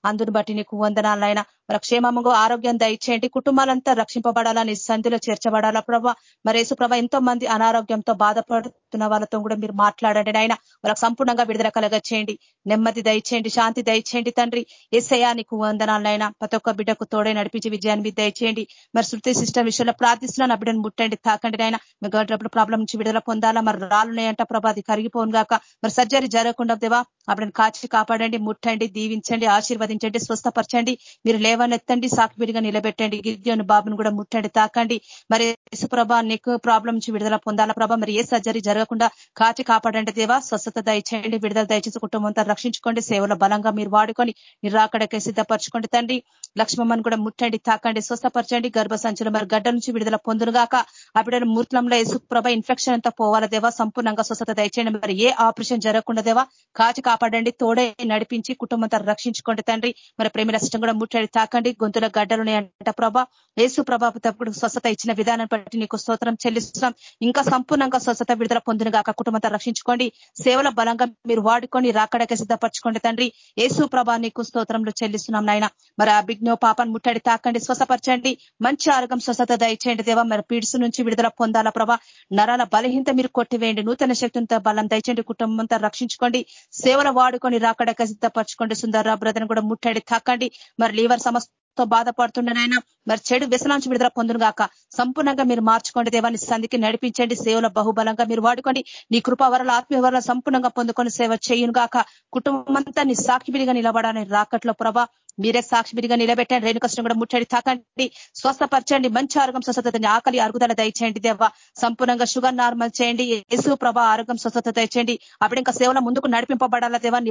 అందుని బట్టి నీకు వందనాలైనా మరి క్షేమముగా ఆరోగ్యం దయచేయండి. కుటుంబాలంతా రక్షింపబడాలని సంధిలో చేర్చబడాలా ప్రభావ మరి యేసుప్రభ ఎంతో మంది అనారోగ్యంతో బాధపడుతున్న వాళ్ళతో కూడా మీరు మాట్లాడండి. ఆయన వాళ్ళకి సంపూర్ణంగా విడుదల కలగ చేయండి నెమ్మది దయచేయండి శాంతి దయచేయండి తండ్రి. ఏసయా నీకు వందనాలైనా ప్రతి ఒక్క బిడ్డకు తోడే నడిపించి విజయాన్ని మీరు దయచేయండి. మరి శృతి సిస్టమ్ విషయంలో ప్రార్థిస్తున్నాను బిడ్డను ముట్టండి తాకండి నాయన. మీకు ప్రాబ్లం నుంచి విడుదల పొందాలా? మరి రాలున్నాయంట ప్రభా అది కరిగిపోను గాక. మరి సర్జరీ జరగకుండా దేవా అప్పుడని కాచి కాపాడండి ముట్టండి దీవించండి ఆశీర్వదించండి స్వస్థపరచండి. మీరు లే లేవనెత్తండి సాకిబిడిగా నిలబెట్టండి గిద్యోని బాబుని కూడా ముట్టండి తాకండి. మరి యేసుప్రభ నీకు ప్రాబ్లం నుంచి విడుదల పొందాల ప్రభ? మరి ఏ సర్జరీ జరగకుండా కాచి కాపాడండి దేవా. స్వస్థత దయచేయండి విడుదల దయచేసి కుటుంబంతో రక్షించుకోండి సేవలో బలంగా మీరు వాడుకొని నిరాకడకే సిద్ధపరచుకోండి తండ్రి. లక్ష్మమ్మని కూడా ముట్టండి తాకండి స్వస్థపరచండి. గర్భసంచులు మరి గడ్డ నుంచి విడుదల పొందునుగాక. ఆ బిడ్డను మూర్తంలో యేసుప్రభ ఇన్ఫెక్షన్ అంతా పోవాల దేవా? సంపూర్ణంగా స్వస్థత దయచేయండి. మరి ఏ ఆపరేషన్ జరగకుండా దేవా? కాచి కాపాడండి తోడే నడిపించి కుటుంబంతో రక్షించుకోండి తండ్రి. మరి ప్రేమ నష్టం కూడా ముట్టడి తాకండి గొంతుల గడ్డలున్నాయంట ప్రభా. యేసు ప్రభావ తప్పుడు స్వస్థత ఇచ్చిన విధానం బట్టి నీకు స్తోత్రం చెల్లిస్తున్నాం. ఇంకా సంపూర్ణంగా స్వస్థత విడుదల పొందినగాక కుటుంబంతో రక్షించుకోండి. సేవల బలంగా మీరు వాడుకొని రాకడకే సిద్ధపరచుకోండి తండ్రి. యేసు ప్రభా నీకు స్తోత్రంలో చెల్లిస్తున్నాం నాయన. మరి ఆ బిగ్నో పాపను ముట్టడి తాకండి స్వసపరచండి మంచి ఆరోగ్యం స్వస్థత దయచేయండి దేవా. మరి పీడ్స్ నుంచి విడుదల పొందాల ప్రభా. నరాల బలహీనత మీరు కొట్టివేయండి. నూతన శక్తులతో బలం దయచేయండి. కుటుంబంతో రక్షించుకోండి. సేవలు వాడుకొని రాకడక సిద్ధపరచుకోండి. సుందర బ్రదర్ని కూడా ముట్టడి తాకండి. మరి లీవర్ సమస్త తో బాధపడుతుండనైనా మరి చెడు వ్యసనాంచి విడుదల పొందును గాక సంపూర్ణంగా మీరు మార్చుకోండి దేవాన్ని సంధికి నడిపించండి. సేవల బహుబలంగా మీరు వాడుకోండి. నీ కృపావరల ఆత్మీయవరల సంపూర్ణంగా పొందుకొని సేవ చేయును గాక కుటుంబం అంతా నీ సాక్షిబిడిగా నిలబడాలని రాకట్లో ప్రభా మీరే సాక్షిబిడిగా నిలబెట్టండి. రేణు కష్టం కూడా ముట్టడి తాకండి. స్వస్థపరచండి. మంచి ఆరోగ్యం స్వస్థతని ఆకలి అరుగుదల దయచేయండి దేవ. సంపూర్ణంగా షుగర్ నార్మల్ చేయండి. యేసు ప్రభా ఆరోగ్యం స్వస్థత దయచేయండి. అప్పుడు ఇంకా సేవల ముందుకు నడిపింపబడాలా దేవా?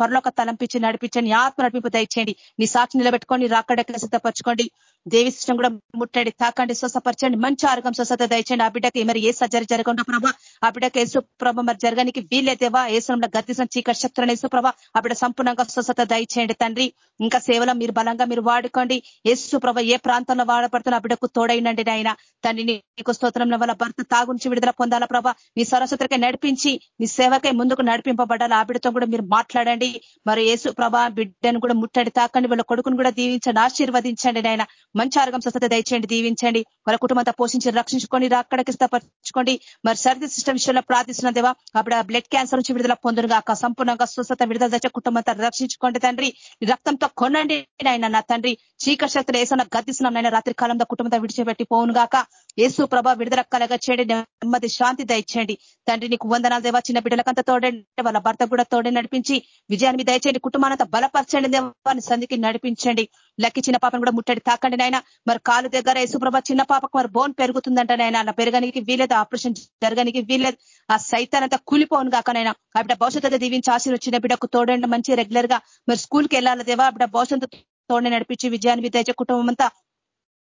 పరలోక తలంపించి నడిపించండి ఆత్మ నడిపింపు దయచేయండి. నీ సాక్షి నిలబెట్టుకొని రాకడకి సిద్ధపరచుకోండి. దేవి సిస్టం కూడా ముట్టడి తాకండి స్వసపరచండి మంచి ఆరోగ్యం స్వస్థత దయచేయండి. ఆ బిడ్డకి మరి ఏ సర్జరీ జరగకుండా ప్రభా ఆ బిడ్డకి యేసు ప్రభ మరి జరగడానికి వీలేదేవా ఏసులో గర్దిసిన చీకటి శక్తులను యేసు ప్రభ ఆ బిడ్డ సంపూర్ణంగా స్వస్థత దయచేయండి తండ్రి. ఇంకా సేవలో మీరు బలంగా మీరు వాడుకోండి. యేసు ప్రభ ఏ ప్రాంతంలో వాడబడుతున్న ఆ బిడ్డకు తోడైనండి ఆయన తండ్రి నీకు స్తోత్రం వల్ల భర్త తాగుంచి విడుదల పొందాల ప్రభ. మీ సరస్వతికై నడిపించి మీ సేవకై ముందుకు నడిపింపబడాలి. ఆ బిడ్డతో కూడా మీరు మాట్లాడండి. ముట్టండి మరి యేసు ప్రభా బిడ్డను కూడా ముట్టండి తాకండి. వాళ్ళ కొడుకును కూడా దీవించండి. ఆశీర్వదించండి నాయన. మంచి ఆరోగ్యం స్వస్థత దయచేయండి. దీవించండి. వాళ్ళ కుటుంబంతో పోషించి రక్షించుకొని అక్కడికి స్థపరచుకోండి మరి సర్ది సిస్టమ్ విషయంలో ప్రార్థిస్తున్న దేవా అప్పుడు బ్లడ్ క్యాన్సర్ నుంచి విడుదల పొందును కాక సంపూర్ణంగా స్వస్థత విడుదల దచ్చే కుటుంబంతో రక్షించుకోండి తండ్రి. రక్తంతో కొనండి నాయన నా తండ్రి. చీకటి శక్తులు ఏసన్నా గద్దిస్తున్నాం నాయన. రాత్రి కాలంలో కుటుంబంతో విడిచిపెట్టి పోను గాక. యేసు ప్రభ విడుదల కలగా చేయండి. నెమ్మది శాంతి దయచేయండి. తండ్రి నీకు వందనాలు దేవా. చిన్న బిడ్డలకంతా తోడండి. వాళ్ళ భర్త కూడా తోడే నడిపించి విజయాన్ని దయచేయండి. కుటుంబానంతా బలపరచండి. దేవాన్ని సంధికి నడిపించండి. లక్కి చిన్న పాపను కూడా ముట్టడి తాకండి నాయన. మరి కాలు దగ్గర యేసుప్రభ చిన్న పాపకు మరి బోన్ పెరుగుతుందంట నాయన. అలా పెరగనికి వీలేదు ఆపరేషన్ జరగనికి వీలేదు ఆ సైతానంతా కూలిపోను కాకనైనా ఆవిడ భవిష్యత్తు దీవించి ఆశీర్వచ్చిన బిడ్డకు తోడండి. మంచి రెగ్యులర్గా మరి స్కూల్కి వెళ్ళాలి దేవా. బిడ్డ భవిష్యత్తు తోడే నడిపించి విజయాన్ని దయచే కుటుంబం అంతా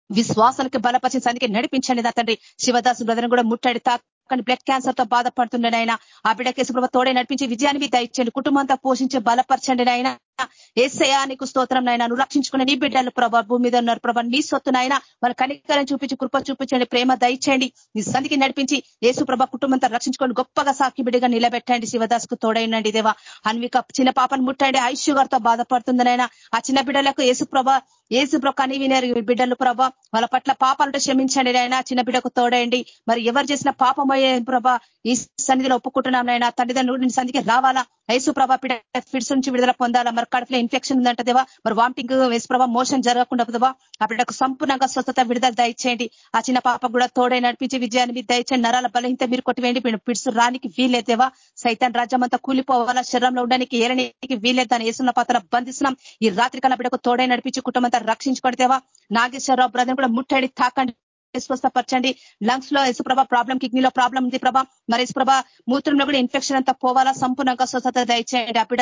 విశ్వాసానికి బలపరిచిన సందికి నడిపించండి నా తండ్రి. శివదాసు బ్రదర్ కూడా ముట్టడి కానీ బ్లడ్ క్యాన్సర్తో బాధపడుతుండే ఆ బిడ్డ కేసు ప్రభావ తోడే నడిపించి విజయాన్ని దయచేయండి కుటుంబంతో పోషించి బలపరచండి నాయన. ఏసయా నీకు స్తోత్రం నాయన. నువ్వు రక్షించుకున్న నీ బిడ్డలు ప్రభా భూమి మీద ఉన్నారు ప్రభా. నీ సొత్తు నాయన. మన కనికరం చూపించి కృప చూపించండి ప్రేమ దయచేయండి. నీ సంధికి నడిపించి యేసు ప్రభ కుటుంబంతో రక్షించుకొని గొప్పగా సాకి బిడ్డగా నిలబెట్టండి. శివదాస్కు తోడైనండి దేవా. అన్విక చిన్న పాపను ముట్టండి. ఐ షుగర్తో బాధపడుతుంది ఆ చిన్న బిడ్డలకు యేసు ప్రభ ఏసు ప్రభ కని వినారు బిడ్డలు ప్రభ. వాళ్ళ పట్ల పాపాలంటే క్షమించండి నాయన. చిన్న బిడ్డకు తోడండి. మరి ఎవరు చేసిన పాపమయ్యే ప్రభ ఈ సన్నిధిలో ఒప్పుకుంటున్నాం నాయన. తండ్రిదండ్రులు నేను సంధికి రావాలా? యేసు ప్రభ పిడ ఫిడ్స్ నుంచి విడుదల పొందాలా? మరి కడుపులో ఇన్ఫెక్షన్ ఉందంట దేవా. మరి వామిటింగ్ వేసుప్రభా మోషన్ జరగకుండా దేవా. అప్పుడు సంపూర్ణంగా స్వస్థత విడుదల దయచేయండి. ఆ చిన్న పాప కూడా తోడై నడిపించి విజయాన్ని మీరు దయచేయండి. నరాల బలహింత మీరు కొట్టివేయండి. పిడుసు రానికి వీలేదేవా సైతాన్ రాజ్యం అంతా కూలిపోవాలా? శరీరంలో ఉండడానికి ఏరడానికి వీలేదు దాన్ని వేసున్న పాత్ర బంధిస్తున్నాం. ఈ రాత్రి కల్లా బిడ్డకు తోడై నడిపించి కుటుంబంతా అంతా నాగేశ్వరరావు బ్రదర్ కూడా ముట్టడి తాకండి. స్వస్థపరచండి. లంగ్స్లో యశుప్రభ ప్రాబ్లం కిడ్నీలో ప్రాబ్లం ఉంది ప్రభా. మరి యశుప్రభ మూత్రంలో కూడా ఇన్ఫెక్షన్ అంతా పోవాలా? సంపూర్ణంగా స్వస్థత దయచేయండి. ఆ బిడ్డ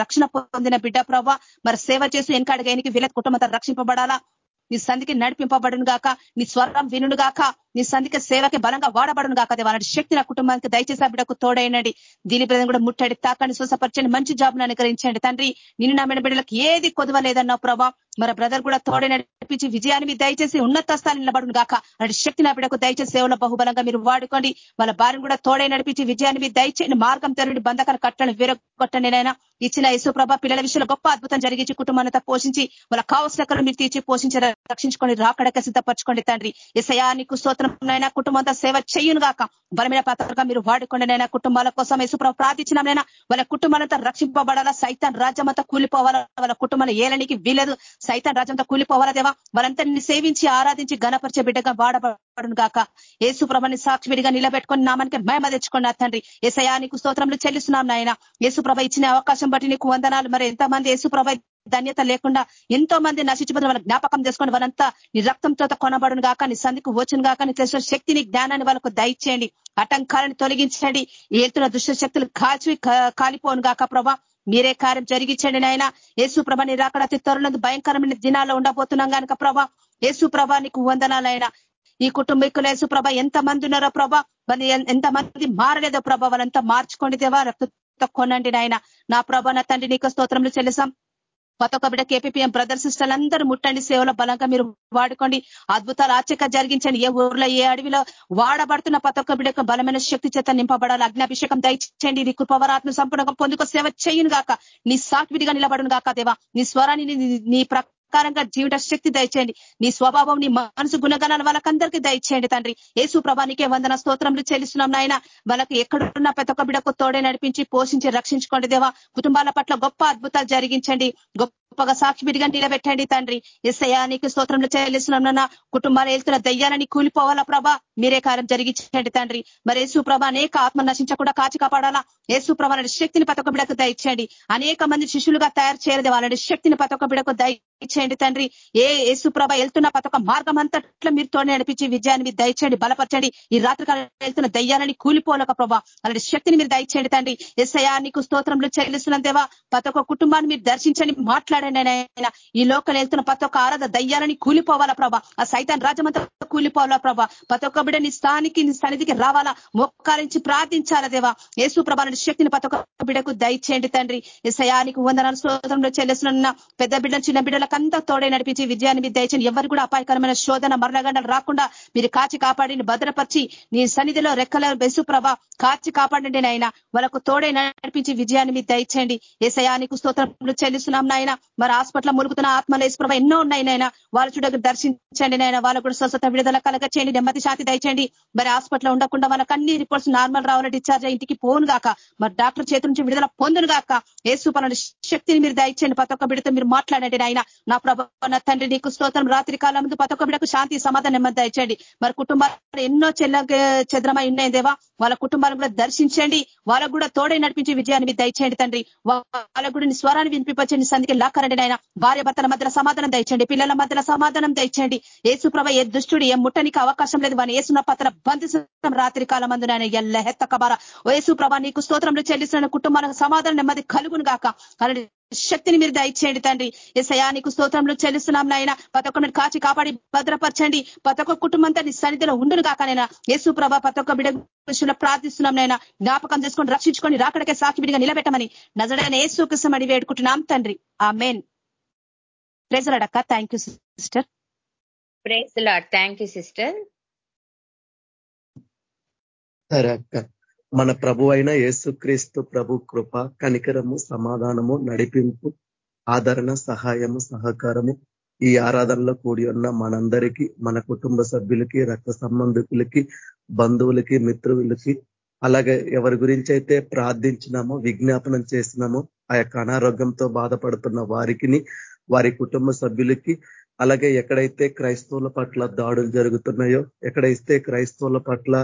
రక్షణ పొందిన బిడ్డ ప్రభా. మరి సేవ చేసి వెనకాడగాయనికి వీళ్ళ కుటుంబంతో రక్షింపబడాలా? నీ సంధికి నడిపింపబడును గాక. నీ స్వరం వినుడు గాక. నీ సంధిక సేవకి బలంగా వాడబడును గాక దేవాలంటే శక్తి నా కుటుంబానికి దయచేసి ఆ బిడ్డకు తోడైనండి. దీని బ్రదం కూడా ముట్టడి తాకండి స్వసపరచండి మంచి జాబ్ను అనుకరించండి తండ్రి నిన్ను నమ్మిన బిడ్డలకు ఏది కొదవలేదన్నా ప్రభా. మరి బ్రదర్ కూడా తోడే నడిపించి విజయాన్ని మీరు దయచేసి ఉన్నత స్థాయి నిలబడును గాక. అలాంటి శక్తి నా బిడ్డకు దయచేసి సేవలో బహుబలంగా మీరు వాడుకోండి. వాళ్ళ భార్యను కూడా తోడే నడిపించి విజయాన్ని మీరు దయచేయండి మార్గం తెరండి బంధకాలు కట్టండి వీరగొట్టండి నైనా ఇచ్చిన యశుప్రభ పిల్లల విషయంలో గొప్ప అద్భుతం జరిగించి కుటుంబాన్ని పోషించి వాళ్ళ కావలసిన మీరు తీర్చి పోషించి రక్షించుకొని రాకడక సిద్ధపరచుకోండి తండ్రి. ఎసయానికి స్తోత్రం నైనా కుటుంబంతో సేవ చేయును గాక. బలమైన పాత్రగా మీరు వాడుకోండి నైనా కుటుంబాల కోసం యేసుప్రభ ప్రార్థించినైనా వాళ్ళ కుటుంబాలంతా రక్షింపబడాలా. సైతాన్ రాజ్యం అంతా కూలిపోవాలా. వాళ్ళ కుటుంబాలు ఏలనికి వీలదు సైతాన్ రాజ్యంతో కూలిపోవాలా దేవా. వాళ్ళందరినీ సేవించి ఆరాధించి గణపరిచే బిడ్డగా వాడబడును గాక. ఏసుప్రభని సాక్షివిడిగా నిలబెట్టుకొని నామానికి మేమ తెచ్చుకున్నా తండ్రి. ఏసయా నీకు స్తోత్రంలో చెల్లిస్తున్నాం నాయన యేసుప్రభ ఇచ్చిన అవకాశం బట్టి నీకు వందనాలు. మరి ఎంతమంది యేసుప్రభ ధన్యత లేకుండా ఎంతో మంది నశించిపోతున్న వాళ్ళ జ్ఞాపకం చేసుకోండి వాళ్ళంతా నీ రక్తంతో కొనబడును గాక నీ సంధికి వచ్చును గాక నీ తెలిసిన శక్తిని జ్ఞానాన్ని వాళ్ళకు దయచేయండి. ఆటంకాలను తొలగించండి. ఏతున్న దుష్ట శక్తులు కాల్చి కాలిపోను గాక ప్రభా. మీరే కార్యం జరిగించండి నాయన. యేసు ప్రభ నీ రాకడ త్వరలో భయంకరమైన దినాల్లో ఉండబోతున్నాం కనుక ప్రభా. యేసు ప్రభా నీకు వందనాలైనా ఈ కుటుంబీకులు యేసు ప్రభ ఎంతమంది ఉన్నారో ప్రభా. మరి ఎంతమంది మారలేదో ప్రభా. వాళ్ళంతా మార్చుకోండి దేవా. రక్త కొనండి నాయన. నా ప్రభ నా తండ్రి నీకు స్తోత్రంలో చెల్లిసాం కొత్త ఒక బిడ్డ కేపీఎం బ్రదర్ సిస్టర్లు అందరూ ముట్టండి సేవల బలంగా మీరు వాడుకోండి. అద్భుతాలు ఆచక జరిగించండి ఏ ఊర్లో ఏ అడవిలో వాడబడుతున్న ప్రతి ఒక్క బిడ్డకు బలమైన శక్తి చేత నింపబడాలి. అగ్నాభిషేకం దయచేయండి. నీ కృపవరాత్మ సంపూర్ణంగా పొందుకో సేవ చేయను గాక నీ సాక్విడిగా నిలబడును గాక దేవా నీ స్వరాన్ని నీ ప్రకారంగా జీవిత శక్తి దయచేయండి. నీ స్వభావం నీ మనసు గుణగణాలు వాళ్ళకందరికీ దయచేయండి తండ్రి. ఏసు ప్రభానికే వందన స్తోత్రంలో చెల్లిస్తున్నాం నాయన. వాళ్ళకి ఎక్కడున్న ప్రతి ఒక్క బిడకు తోడే నడిపించి పోషించి రక్షించుకోండి దేవా. కుటుంబాల పట్ల గొప్ప అద్భుతాలు జరిగించండి. గొప్ప గొప్పగా సాక్షి బిడిగా నిలబెట్టండి తండ్రి. ఎస్ఐయా నీకు స్తోత్రంలో చెల్లిస్తున్నాం కుటుంబాలు వెళ్తున్న దయ్యాలని కూలిపోవాలా ప్రభా? మీరే కార్యం జరిగించండి తండ్రి. మరి యేసు ప్రభ అనేక ఆత్మ నశించకుండా కాచి కాపాడాలా? యేసు ప్రభ శక్తిని పతొక బిడకు దయచేయండి. అనేక మంది శిష్యులుగా తయారు చేయలేదు వాళ్ళని శక్తిని పతొక బిడకు దయచేయండి తండ్రి. ఏ యేసు ప్రభ వెళ్తున్న పతొక మార్గం అంతట్లో మీరు తోడు నడిపించి విజయాన్ని మీరు దయచేయండి బలపరచండి. ఈ రాత్రికాలం వెళ్తున్న దయ్యాలని కూలిపోలేక ప్రభా అలాంటి శక్తిని మీరు దయచేయండి తండ్రి. ఎస్ఐయా నీకు స్తోత్రంలో చెల్లిస్తున్న దేవా. ప్రతి కుటుంబాన్ని మీరు దర్శించండి మాట్లాడండి. ఆయన ఈ లోకలు వెళ్తున్న ప్రతి ఒక్క ఆరాధ దయ్యాలని కూలిపోవాలా ప్రభా? ఆ సైతాన్ రాజమంతా కూలిపోవాలా ప్రభా? ప్రతి ఒక్క బిడ్డ నీ స్థానికి నీ సన్నిధికి రావాలా? మొక్కారించి ప్రార్థించాలా దేవా? యేసు ప్రభాని శక్తిని ప్రతి ఒక్క బిడ్డకు దయచేయండి తండ్రి. సయానికి వందనాలు స్తోత్రంలో చెల్లిస్తున్న పెద్ద బిడ్డలు చిన్న బిడ్డలకంతా తోడే నడిపించి విజయాన్ని మీద దయచేయండి. ఎవరు కూడా అపాయకరమైన శోధన మరణగండలు రాకుండా మీరు కాచి కాపాడిని భద్రపరిచి నీ సన్నిధిలో రెక్కల బెసు ప్రభ కాచి కాపాడండి నాయన. వాళ్ళకు తోడే నడిపించి విజయాన్ని మీద దయచేయండి. ఏ సయానికి స్తోత్రంలో చెల్లిస్తున్నాం నాయన. మరి హాస్పిటల్ ములుగుతున్న ఆత్మలేసు ప్రభ ఎన్నో ఉన్నాయి నాయన. వాళ్ళ చూడ దర్శించండి నాయన. వాళ్ళకు కూడా స్వస్థత విడుదల కలగచేయండి. నెమ్మది శాంతి దయచేయండి. మరి హాస్పిటల్ ఉండకుండా వాళ్ళకి అన్ని రిపోర్ట్స్ నార్మల్ రావాలని డిశ్చార్జ్ ఇంటికి పోను గాక. మరి డాక్టర్ చేతి నుంచి విడుదల పొందును గాక. ఏ శక్తిని మీరు దయచేయండి. ప్రతి ఒక్క బిడతో మీరు మాట్లాడండి నాయన. నా ప్రభావ నా తండ్రి నీకు స్తోత్రం. రాత్రి కాలం ముందు ప్రతి ఒక్క బిడకు శాంతి సమాధానం నెమ్మది దయచేయండి. మరి కుటుంబాలు ఎన్నో చెల్ల చెద్రమై ఉన్నాయి దేవా. వాళ్ళ కుటుంబాలను కూడా దర్శించండి. వాళ్ళకు కూడా తోడై నడిపించే విజయాన్ని మీరు దయచేయండి తండ్రి. వాళ్ళకు కూడా స్వరాన్ని వినిపించండి సందికి లాక్కరండి నాయన. భార్య భర్తల మధ్యన సమాధానం దయచండి పిల్లల మధ్యలో సమాధానం దయచండి ఏసుప్రభ ఏ దుష్టుడు ఏ ముట్టనికి అవకాశం లేదు. వాని ఏసున్న పత్ర బంధిస్తాం రాత్రి కాలం మందు నాయన. ఎల్ల హెత్తకబార ఏసుప్రభ నీకు స్తోత్రంలో చెల్లిస్తున్న కుటుంబాలకు సమాధానం నెమ్మది కలుగును గాక. అలాంటి శక్తిని మీరు దయచేయండి తండ్రి. ఎసయా నీకు స్తోత్రంలో చెల్లిస్తున్నాం నాయన. పతొక్క మీరు కాచి కాపాడి భద్రపరచండి. పతొక్క కుటుంబంతో నీ సన్నిధిలో ఉండును కాకనైనా యేసు ప్రభ పతొక్క బిడ విషయంలో ప్రార్థిస్తున్నాం నైనా జ్ఞాపకం చేసుకొని రక్షించుకొని రాకడకే సాకి విడిగా నిలబెట్టమని నజడైన యేసు కృష్ణ అడి వేడుకుంటున్నాం తండ్రి. ఆ మెయిన్ ప్రేజలాడక్క thank you sister. Praise Lord. Thank you sister. సరే అక్క. మన ప్రభు అయిన యేసుక్రీస్తు ప్రభు కృప కనికరము సమాధానము నడిపింపు ఆదరణ సహాయము సహకారము ఈ ఆరాధనలో కూడి ఉన్న మనందరికీ మన కుటుంబ సభ్యులకి రక్త సంబంధికులకి బంధువులకి మిత్రులకి అలాగే ఎవరి గురించి అయితే ప్రార్థించినామో విజ్ఞాపనం చేసినామో ఆ యొక్క అనారోగ్యంతో బాధపడుతున్న వారికి వారి కుటుంబ సభ్యులకి అలాగే ఎక్కడైతే క్రైస్తవుల పట్ల దాడులు జరుగుతున్నాయో ఎక్కడైతే క్రైస్తవుల పట్ల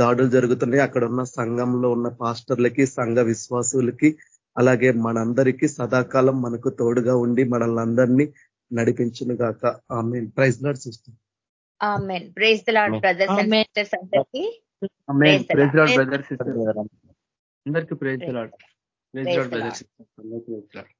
దాడులు జరుగుతున్నాయో. అక్కడ ఉన్న సంఘంలో ఉన్న పాస్టర్లకి సంఘ విశ్వాసులకి అలాగే మనందరికీ సదాకాలం మనకు తోడుగా ఉండి మనల్ని అందరినీ నడిపించును గాక ఆమె praise Lord sister. Praise Lord brothers and sisters అందరికీ. ప్రైజ్ లాడ్ బ్రదర్స్ అందరికీ. Praise Lord praise Lord brothers అందరికీ ప్రైజ్ లాడ్